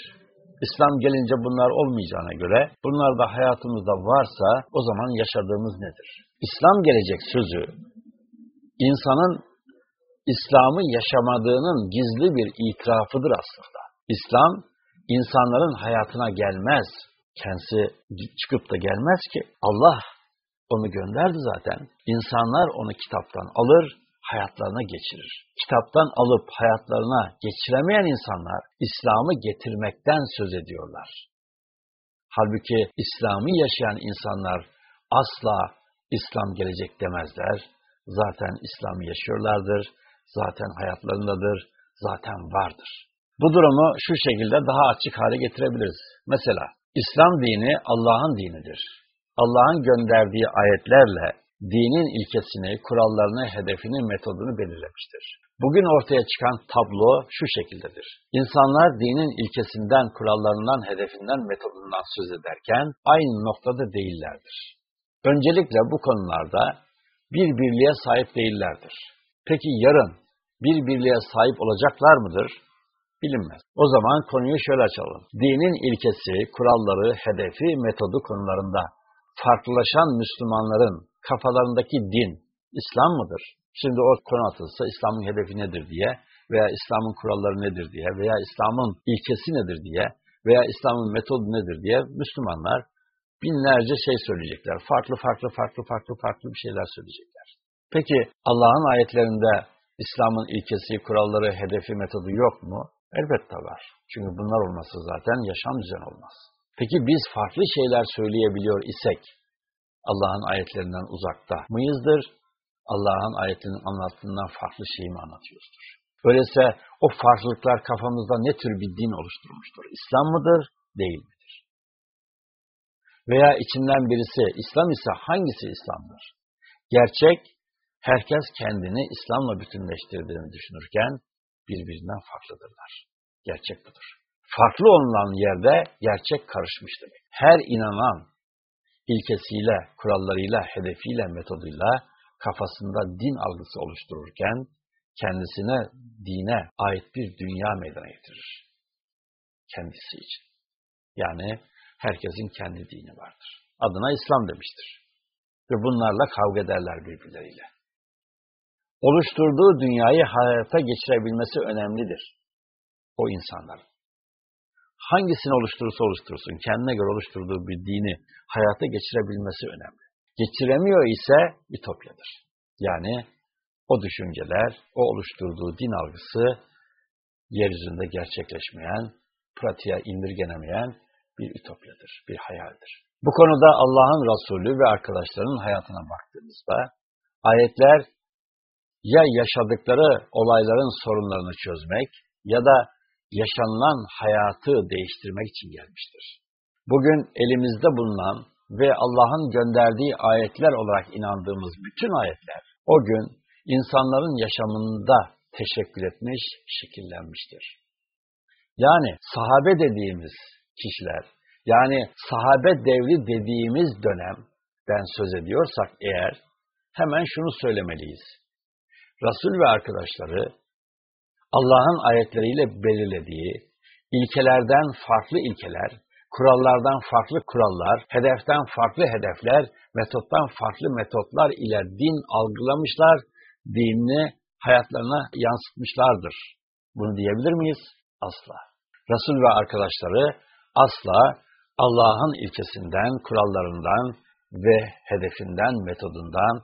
İslam gelince bunlar olmayacağına göre, bunlar da hayatımızda varsa o zaman yaşadığımız nedir? İslam gelecek sözü, insanın İslam'ı yaşamadığının gizli bir itirafıdır aslında. İslam, insanların hayatına gelmez. Kendisi çıkıp da gelmez ki. Allah onu gönderdi zaten. İnsanlar onu kitaptan alır, hayatlarına geçirir. Kitaptan alıp hayatlarına geçiremeyen insanlar İslam'ı getirmekten söz ediyorlar. Halbuki İslam'ı yaşayan insanlar asla İslam gelecek demezler. Zaten İslam'ı yaşıyorlardır, zaten hayatlarındadır, zaten vardır. Bu durumu şu şekilde daha açık hale getirebiliriz. Mesela İslam dini Allah'ın dinidir. Allah'ın gönderdiği ayetlerle dinin ilkesini, kurallarını, hedefini, metodunu belirlemiştir. Bugün ortaya çıkan tablo şu şekildedir. İnsanlar dinin ilkesinden, kurallarından, hedefinden, metodundan söz ederken aynı noktada değillerdir. Öncelikle bu konularda bir birliğe sahip değillerdir. Peki yarın bir birliğe sahip olacaklar mıdır? Bilinmez. O zaman konuyu şöyle açalım. Dinin ilkesi, kuralları, hedefi, metodu konularında farklılaşan Müslümanların kafalarındaki din İslam mıdır? Şimdi o konu atılsa İslam'ın hedefi nedir diye veya İslam'ın kuralları nedir diye veya İslam'ın ilkesi nedir diye veya İslam'ın metodu nedir diye Müslümanlar binlerce şey söyleyecekler. Farklı farklı farklı farklı farklı bir şeyler söyleyecekler. Peki Allah'ın ayetlerinde İslam'ın ilkesi, kuralları, hedefi, metodu yok mu? Elbette var. Çünkü bunlar olmasa zaten yaşam düzen olmaz. Peki biz farklı şeyler söyleyebiliyor isek, Allah'ın ayetlerinden uzakta mıyızdır? Allah'ın ayetlerinin anlattığından farklı şeyi mi anlatıyoruzdur? Öyleyse o farklılıklar kafamızda ne tür bir din oluşturmuştur? İslam mıdır, değil midir? Veya içinden birisi İslam ise hangisi İslam'dır? Gerçek, herkes kendini İslam'la bütünleştirdiğini düşünürken birbirinden farklıdırlar. Gerçek budur. Farklı olunan yerde gerçek karışmış demek. Her inanan ilkesiyle, kurallarıyla, hedefiyle, metoduyla kafasında din algısı oluştururken kendisine dine ait bir dünya meydana getirir. Kendisi için. Yani herkesin kendi dini vardır. Adına İslam demiştir. Ve bunlarla kavga ederler birbirleriyle. Oluşturduğu dünyayı hayata geçirebilmesi önemlidir. O insanların hangisini oluşturursa oluştursun, kendine göre oluşturduğu bir dini hayata geçirebilmesi önemli. Geçiremiyor ise ütopyadır. Yani o düşünceler, o oluşturduğu din algısı yeryüzünde gerçekleşmeyen, pratiğe indirgenemeyen bir ütopyadır, bir hayaldir. Bu konuda Allah'ın Resulü ve arkadaşlarının hayatına baktığımızda ayetler ya yaşadıkları olayların sorunlarını çözmek ya da yaşanılan hayatı değiştirmek için gelmiştir. Bugün elimizde bulunan ve Allah'ın gönderdiği ayetler olarak inandığımız bütün ayetler o gün insanların yaşamında teşekkür etmiş, şekillenmiştir. Yani sahabe dediğimiz kişiler, yani sahabe devri dediğimiz dönemden söz ediyorsak eğer, hemen şunu söylemeliyiz. Resul ve arkadaşları Allah'ın ayetleriyle belirlediği ilkelerden farklı ilkeler, kurallardan farklı kurallar, hedeften farklı hedefler, metottan farklı metotlar ile din algılamışlar, dinini hayatlarına yansıtmışlardır. Bunu diyebilir miyiz? Asla. Resul ve arkadaşları asla Allah'ın ilkesinden, kurallarından ve hedefinden, metodundan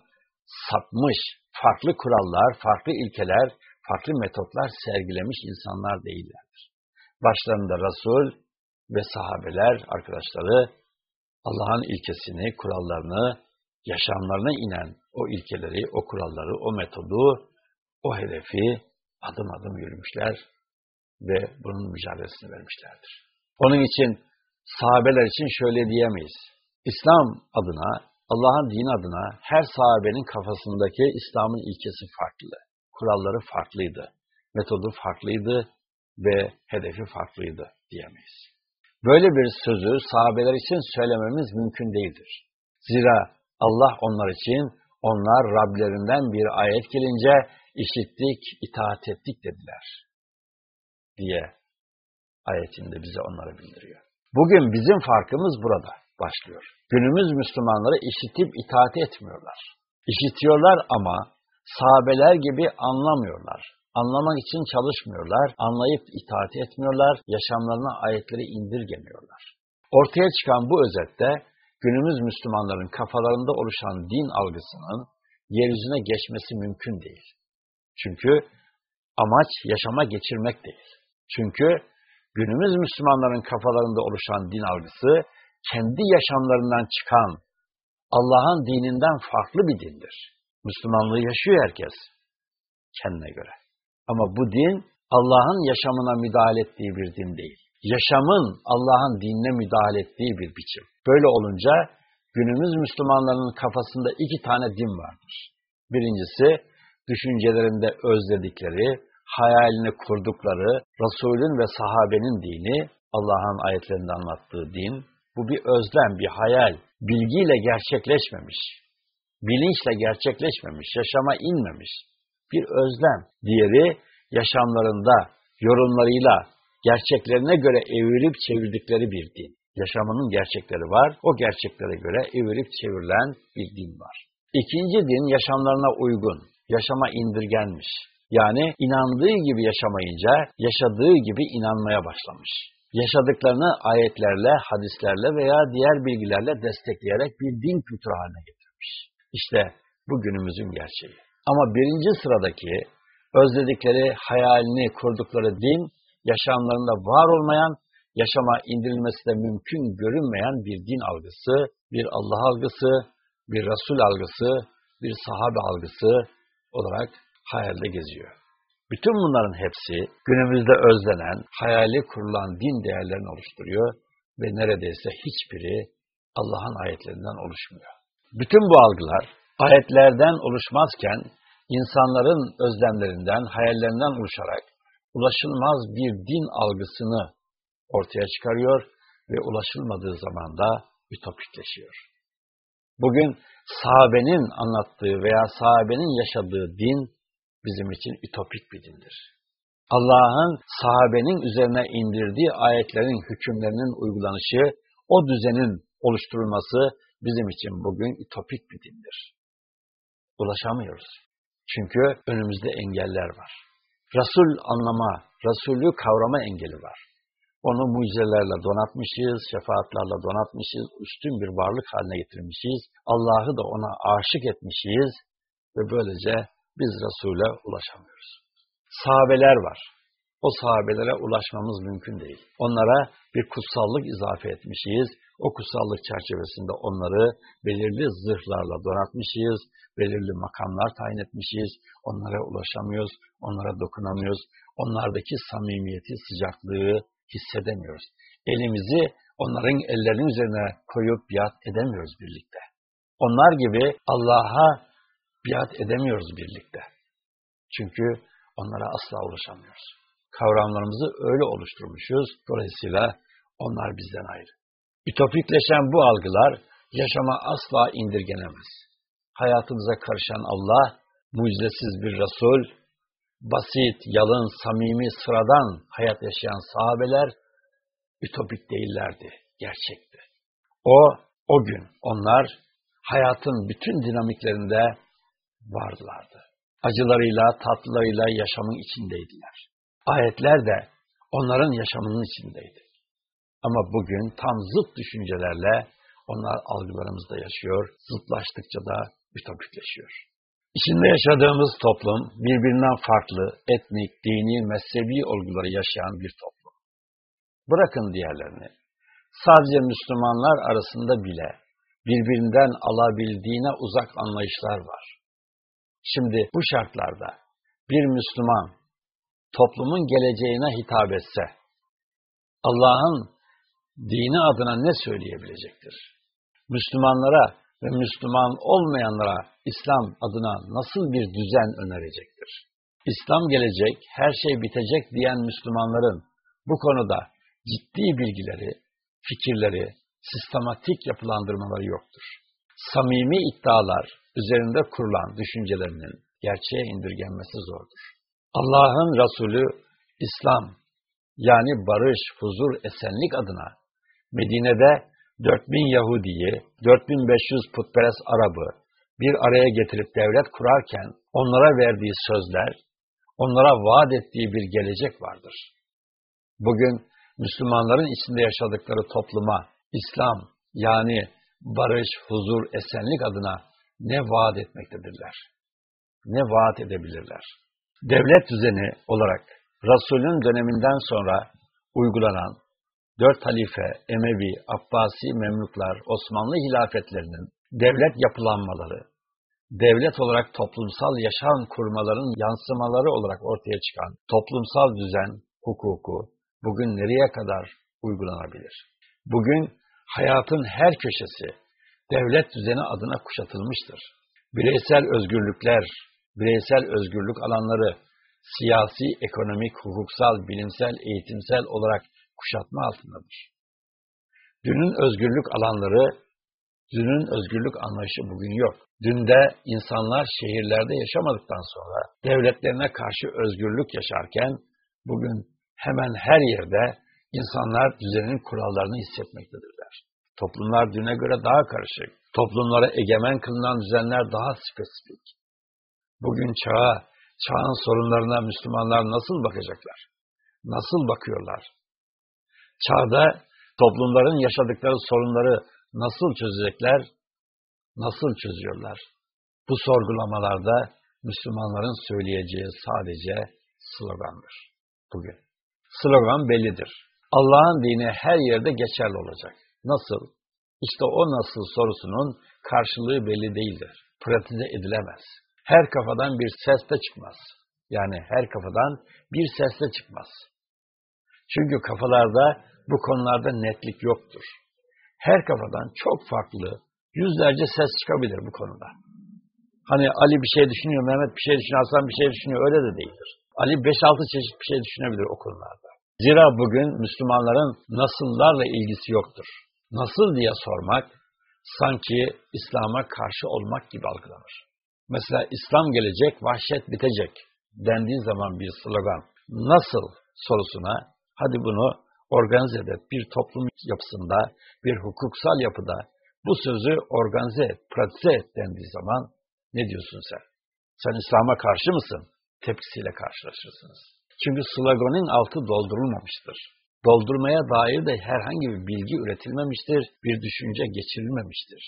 sapmış, farklı kurallar, farklı ilkeler, farklı metotlar sergilemiş insanlar değillerdir. Başlarında Resul ve sahabeler, arkadaşları Allah'ın ilkesini, kurallarını, yaşamlarına inen o ilkeleri, o kuralları, o metodu, o hedefi adım adım yürümüşler ve bunun mücadelesini vermişlerdir. Onun için sahabeler için şöyle diyemeyiz. İslam adına, Allah'ın dini adına her sahabenin kafasındaki İslam'ın ilkesi farklı. Kuralları farklıydı. Metodu farklıydı ve hedefi farklıydı diyemeyiz. Böyle bir sözü sahabeler için söylememiz mümkün değildir. Zira Allah onlar için, onlar Rablerinden bir ayet gelince işittik, itaat ettik dediler diye ayetinde bize onları bildiriyor. Bugün bizim farkımız burada başlıyor. Günümüz Müslümanları işitip itaat etmiyorlar. İşitiyorlar ama sahabeler gibi anlamıyorlar. Anlamak için çalışmıyorlar, anlayıp itaat etmiyorlar, yaşamlarına ayetleri indirgemiyorlar. Ortaya çıkan bu özette günümüz Müslümanların kafalarında oluşan din algısının yeryüzüne geçmesi mümkün değil. Çünkü amaç yaşama geçirmek değil. Çünkü günümüz Müslümanların kafalarında oluşan din algısı kendi yaşamlarından çıkan Allah'ın dininden farklı bir dindir. Müslümanlığı yaşıyor herkes kendine göre. Ama bu din Allah'ın yaşamına müdahale ettiği bir din değil. Yaşamın Allah'ın dinine müdahale ettiği bir biçim. Böyle olunca günümüz Müslümanlarının kafasında iki tane din vardır. Birincisi düşüncelerinde özledikleri, hayalini kurdukları Resulün ve sahabenin dini, Allah'ın ayetlerinde anlattığı din, bu bir özlem, bir hayal, bilgiyle gerçekleşmemiş, bilinçle gerçekleşmemiş, yaşama inmemiş bir özlem. Diğeri yaşamlarında, yorumlarıyla, gerçeklerine göre evirip çevirdikleri bir din. Yaşamının gerçekleri var, o gerçeklere göre evirip çevrilen bir din var. İkinci din yaşamlarına uygun, yaşama indirgenmiş. Yani inandığı gibi yaşamayınca yaşadığı gibi inanmaya başlamış. Yaşadıklarını ayetlerle, hadislerle veya diğer bilgilerle destekleyerek bir din kültürü haline getirmiş. İşte bu günümüzün gerçeği. Ama birinci sıradaki özledikleri, hayalini kurdukları din, yaşamlarında var olmayan, yaşama indirilmesi de mümkün görünmeyen bir din algısı, bir Allah algısı, bir Resul algısı, bir sahabe algısı olarak hayalde geziyor. Bütün bunların hepsi günümüzde özlenen, hayali kurulan din değerlerini oluşturuyor ve neredeyse hiçbiri Allah'ın ayetlerinden oluşmuyor. Bütün bu algılar ayetlerden oluşmazken insanların özlemlerinden, hayallerinden oluşarak ulaşılmaz bir din algısını ortaya çıkarıyor ve ulaşılmadığı zaman da ütopikleşiyor. Bugün sahabenin anlattığı veya sahabenin yaşadığı din bizim için ütopik bir dindir. Allah'ın sahabenin üzerine indirdiği ayetlerin hükümlerinin uygulanışı, o düzenin oluşturulması bizim için bugün ütopik bir dindir. Ulaşamıyoruz. Çünkü önümüzde engeller var. Resul anlama, Resulü kavrama engeli var. Onu mucizelerle donatmışız, şefaatlerle donatmışız, üstün bir varlık haline getirmişiz. Allah'ı da ona aşık etmişiz ve böylece biz Resul'e ulaşamıyoruz. Sahabeler var. O sahabelere ulaşmamız mümkün değil. Onlara bir kutsallık izafe etmişiz. O kutsallık çerçevesinde onları belirli zırhlarla donatmışız, belirli makamlar tayin etmişiz. Onlara ulaşamıyoruz, onlara dokunamıyoruz. Onlardaki samimiyeti, sıcaklığı hissedemiyoruz. Elimizi onların ellerinin üzerine koyup biat edemiyoruz birlikte. Onlar gibi Allah'a biat edemiyoruz birlikte. Çünkü onlara asla ulaşamıyoruz. Kavramlarımızı öyle oluşturmuşuz. Dolayısıyla onlar bizden ayrı. Ütopikleşen bu algılar yaşama asla indirgenemez. Hayatımıza karışan Allah, mucizesiz bir Resul, basit, yalın, samimi, sıradan hayat yaşayan sahabeler ütopik değillerdi. gerçekti. O, o gün onlar hayatın bütün dinamiklerinde vardılardı. Acılarıyla, tatlılarıyla yaşamın içindeydiler. Ayetler de onların yaşamının içindeydi. Ama bugün tam zıt düşüncelerle onlar algılarımızda yaşıyor, zıtlaştıkça da ütopikleşiyor. İçinde yaşadığımız toplum birbirinden farklı etnik, dini, mezhebi olguları yaşayan bir toplum. Bırakın diğerlerini. Sadece Müslümanlar arasında bile birbirinden alabildiğine uzak anlayışlar var. Şimdi bu şartlarda bir Müslüman toplumun geleceğine hitap etse, Allah'ın dini adına ne söyleyebilecektir? Müslümanlara ve Müslüman olmayanlara İslam adına nasıl bir düzen önerecektir? İslam gelecek, her şey bitecek diyen Müslümanların bu konuda ciddi bilgileri, fikirleri, sistematik yapılandırmaları yoktur. Samimi iddialar üzerinde kurulan düşüncelerinin gerçeğe indirgenmesi zordur. Allah'ın Resulü İslam yani barış, huzur, esenlik adına Medine'de 4000 Yahudi'yi, 4500 putperest Arabı bir araya getirip devlet kurarken onlara verdiği sözler, onlara vaat ettiği bir gelecek vardır. Bugün Müslümanların içinde yaşadıkları topluma İslam yani barış, huzur, esenlik adına ne vaat etmektedirler? Ne vaat edebilirler? Devlet düzeni olarak Resul'ün döneminden sonra uygulanan dört halife, Emevi, Abbasi, Memluklar, Osmanlı hilafetlerinin devlet yapılanmaları, devlet olarak toplumsal yaşam kurmaların yansımaları olarak ortaya çıkan toplumsal düzen, hukuku bugün nereye kadar uygulanabilir? Bugün hayatın her köşesi devlet düzeni adına kuşatılmıştır. Bireysel özgürlükler, bireysel özgürlük alanları siyasi, ekonomik, hukuksal, bilimsel, eğitimsel olarak kuşatma altındadır. Dünün özgürlük alanları, dünün özgürlük anlayışı bugün yok. Dünde insanlar şehirlerde yaşamadıktan sonra devletlerine karşı özgürlük yaşarken bugün hemen her yerde insanlar düzenin kurallarını hissetmektedirler. Toplumlar düne göre daha karışık. Toplumlara egemen kılınan düzenler daha spesifik. Bugün çağa, çağın sorunlarına Müslümanlar nasıl bakacaklar? Nasıl bakıyorlar? Çağda toplumların yaşadıkları sorunları nasıl çözecekler? Nasıl çözüyorlar? Bu sorgulamalarda Müslümanların söyleyeceği sadece slogandır bugün. Slogan bellidir. Allah'ın dini her yerde geçerli olacak. Nasıl? İşte o nasıl sorusunun karşılığı belli değildir. Pratize edilemez. Her kafadan bir ses de çıkmaz. Yani her kafadan bir ses de çıkmaz. Çünkü kafalarda bu konularda netlik yoktur. Her kafadan çok farklı, yüzlerce ses çıkabilir bu konuda. Hani Ali bir şey düşünüyor, Mehmet bir şey düşünüyor, Hasan bir şey düşünüyor, öyle de değildir. Ali 5-6 çeşit bir şey düşünebilir o konularda. Zira bugün Müslümanların nasıllarla ilgisi yoktur. Nasıl diye sormak, sanki İslam'a karşı olmak gibi algılanır. Mesela İslam gelecek, vahşet bitecek dendiği zaman bir slogan. Nasıl sorusuna, hadi bunu organize et, bir toplum yapısında, bir hukuksal yapıda bu sözü organize et, pratize et dendiği zaman ne diyorsun sen? Sen İslam'a karşı mısın? Tepkisiyle karşılaşırsınız. Çünkü sloganın altı doldurulmamıştır. Doldurmaya dair de herhangi bir bilgi üretilmemiştir, bir düşünce geçirilmemiştir.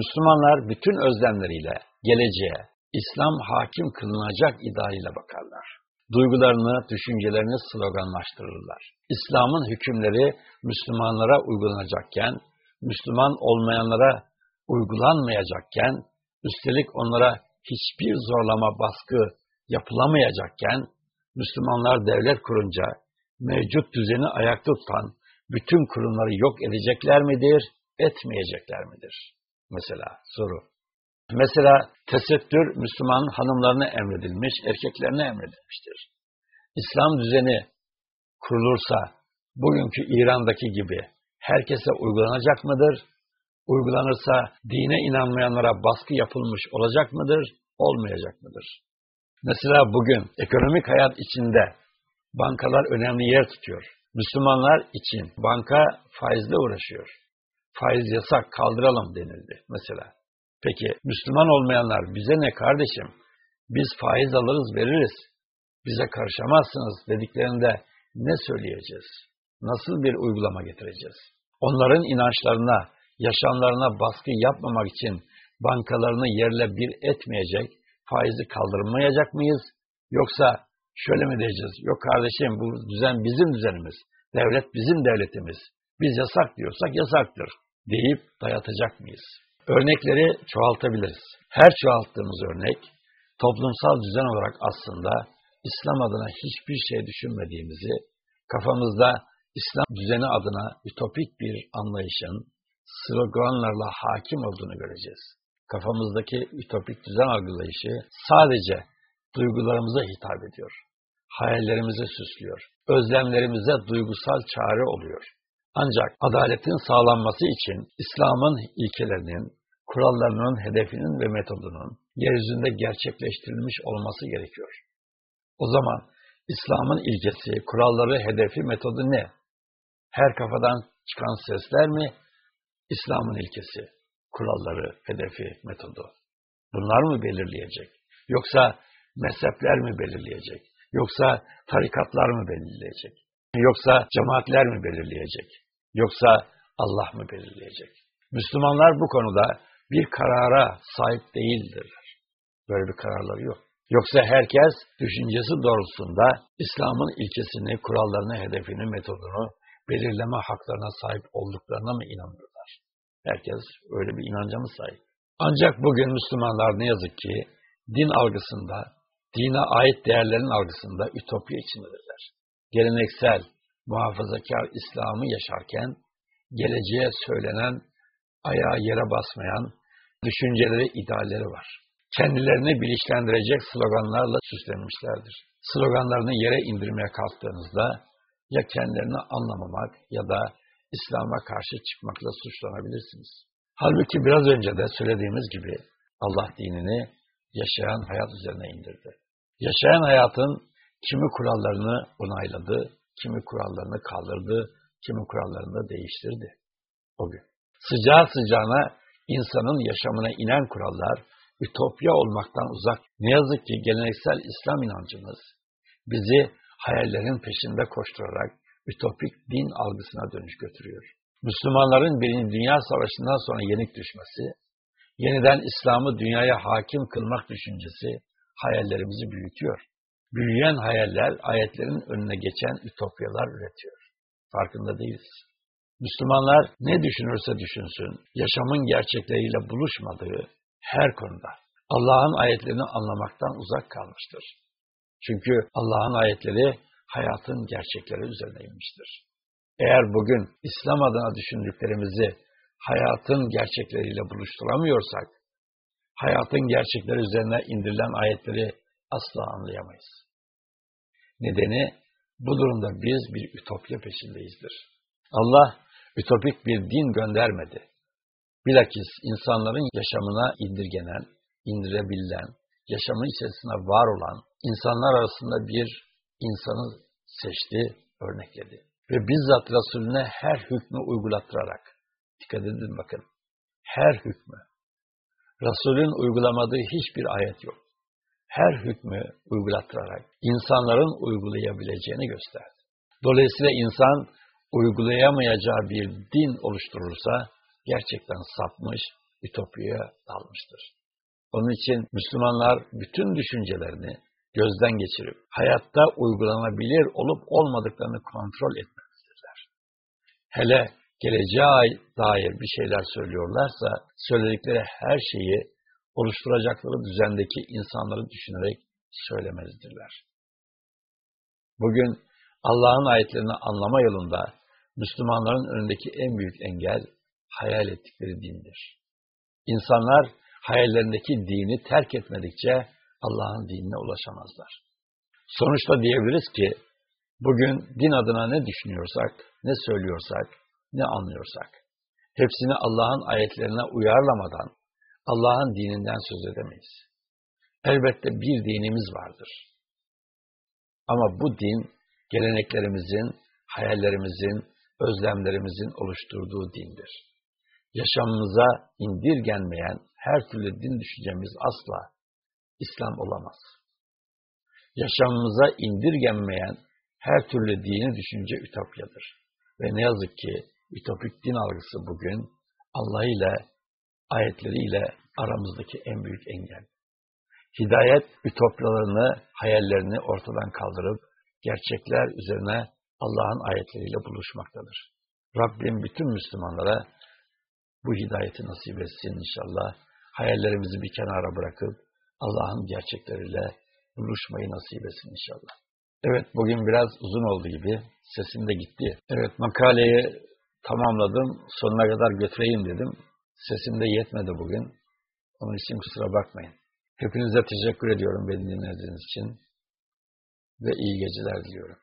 Müslümanlar bütün özlemleriyle geleceğe, İslam hakim kılınacak idealiyle bakarlar. Duygularını, düşüncelerini sloganlaştırırlar. İslam'ın hükümleri Müslümanlara uygulanacakken, Müslüman olmayanlara uygulanmayacakken, üstelik onlara hiçbir zorlama, baskı yapılamayacakken, Müslümanlar devlet kurunca mevcut düzeni ayakta tutan bütün kurumları yok edecekler midir, etmeyecekler midir? Mesela soru. Mesela tesettür Müslüman hanımlarına emredilmiş, erkeklerine emredilmiştir. İslam düzeni kurulursa bugünkü İran'daki gibi herkese uygulanacak mıdır? Uygulanırsa dine inanmayanlara baskı yapılmış olacak mıdır? Olmayacak mıdır? Mesela bugün ekonomik hayat içinde bankalar önemli yer tutuyor. Müslümanlar için banka faizle uğraşıyor. faiz yasak kaldıralım denildi mesela. Peki Müslüman olmayanlar bize ne kardeşim? Biz faiz alırız veririz. Bize karışamazsınız dediklerinde ne söyleyeceğiz? Nasıl bir uygulama getireceğiz? Onların inançlarına, yaşamlarına baskı yapmamak için bankalarını yerle bir etmeyecek, faizi kaldırmayacak mıyız? Yoksa şöyle mi diyeceğiz? Yok kardeşim bu düzen bizim düzenimiz. Devlet bizim devletimiz. Biz yasak diyorsak yasaktır deyip dayatacak mıyız? Örnekleri çoğaltabiliriz. Her çoğalttığımız örnek toplumsal düzen olarak aslında İslam adına hiçbir şey düşünmediğimizi, kafamızda İslam düzeni adına ütopik bir anlayışın sloganlarla hakim olduğunu göreceğiz. Kafamızdaki ütopik düzen algılayışı sadece duygularımıza hitap ediyor. Hayallerimizi süslüyor. Özlemlerimize duygusal çare oluyor. Ancak adaletin sağlanması için İslam'ın ilkelerinin, kurallarının hedefinin ve metodunun yeryüzünde gerçekleştirilmiş olması gerekiyor. O zaman İslam'ın ilkesi, kuralları, hedefi, metodu ne? Her kafadan çıkan sesler mi? İslam'ın ilkesi, kuralları, hedefi, metodu. Bunlar mı belirleyecek? Yoksa mezhepler mi belirleyecek? Yoksa tarikatlar mı belirleyecek? Yoksa cemaatler mi belirleyecek? Yoksa Allah mı belirleyecek? Müslümanlar bu konuda bir karara sahip değildirler. Böyle bir kararları yok. Yoksa herkes düşüncesi doğrultusunda İslam'ın ilkesini, kurallarını, hedefini, metodunu belirleme haklarına sahip olduklarına mı inanıyorlar? Herkes öyle bir inanca mı sahip? Ancak bugün Müslümanlar ne yazık ki din algısında, dine ait değerlerin algısında ütopya içindedirler. Geleneksel, muhafazakar İslam'ı yaşarken geleceğe söylenen, ayağa yere basmayan düşünceleri, idealleri var kendilerini bilinçlendirecek sloganlarla süslenmişlerdir. Sloganlarını yere indirmeye kalktığınızda ya kendilerini anlamamak ya da İslam'a karşı çıkmakla suçlanabilirsiniz. Halbuki biraz önce de söylediğimiz gibi Allah dinini yaşayan hayat üzerine indirdi. Yaşayan hayatın kimi kurallarını onayladı, kimi kurallarını kaldırdı, kimi kurallarını değiştirdi o gün. Sıcağı sıcağına insanın yaşamına inen kurallar, ütopya olmaktan uzak. Ne yazık ki geleneksel İslam inancımız bizi hayallerin peşinde koşturarak ütopik din algısına dönüş götürüyor. Müslümanların Birinci Dünya Savaşı'ndan sonra yenik düşmesi, yeniden İslam'ı dünyaya hakim kılmak düşüncesi hayallerimizi büyütüyor. Büyüyen hayaller ayetlerin önüne geçen ütopyalar üretiyor. Farkında değiliz. Müslümanlar ne düşünürse düşünsün, yaşamın gerçekleriyle buluşmadığı, her konuda Allah'ın ayetlerini anlamaktan uzak kalmıştır. Çünkü Allah'ın ayetleri hayatın gerçekleri üzerine inmiştir. Eğer bugün İslam adına düşündüklerimizi hayatın gerçekleriyle buluşturamıyorsak, hayatın gerçekleri üzerine indirilen ayetleri asla anlayamayız. Nedeni bu durumda biz bir ütopya peşindeyizdir. Allah ütopik bir din göndermedi. Bilakis insanların yaşamına indirgenen, indirebilen, yaşamın içerisinde var olan insanlar arasında bir insanı seçti, örnekledi. Ve bizzat Resulüne her hükmü uygulattırarak, dikkat edin bakın, her hükmü, Resulün uygulamadığı hiçbir ayet yok. Her hükmü uygulattırarak insanların uygulayabileceğini gösterdi. Dolayısıyla insan uygulayamayacağı bir din oluşturursa gerçekten sapmış, ütopyaya dalmıştır. Onun için Müslümanlar bütün düşüncelerini gözden geçirip hayatta uygulanabilir olup olmadıklarını kontrol etmelidirler. Hele geleceğe dair bir şeyler söylüyorlarsa söyledikleri her şeyi oluşturacakları düzendeki insanları düşünerek söylemelidirler. Bugün Allah'ın ayetlerini anlama yolunda Müslümanların önündeki en büyük engel hayal ettikleri dindir. İnsanlar hayallerindeki dini terk etmedikçe Allah'ın dinine ulaşamazlar. Sonuçta diyebiliriz ki, bugün din adına ne düşünüyorsak, ne söylüyorsak, ne anlıyorsak, hepsini Allah'ın ayetlerine uyarlamadan Allah'ın dininden söz edemeyiz. Elbette bir dinimiz vardır. Ama bu din, geleneklerimizin, hayallerimizin, özlemlerimizin oluşturduğu dindir. yaşamımıza indirgenmeyen her türlü din düşüncemiz asla İslam olamaz. Yaşamımıza indirgenmeyen her türlü dini düşünce ütopyadır. Ve ne yazık ki ütopik din algısı bugün Allah ile, ayetleriyle aramızdaki en büyük engel. Hidayet ütopyalarını, hayallerini ortadan kaldırıp gerçekler üzerine Allah'ın ayetleriyle buluşmaktadır. Rabbim bütün Müslümanlara bu hidayeti nasip etsin inşallah. Hayallerimizi bir kenara bırakıp Allah'ın gerçekleriyle buluşmayı nasip etsin inşallah. Evet bugün biraz uzun oldu gibi. Sesim de gitti. Evet makaleyi tamamladım. Sonuna kadar götüreyim dedim. Sesim de yetmedi bugün. Onun için kusura bakmayın. Hepinize teşekkür ediyorum beni dinlediğiniz için. Ve iyi geceler diliyorum.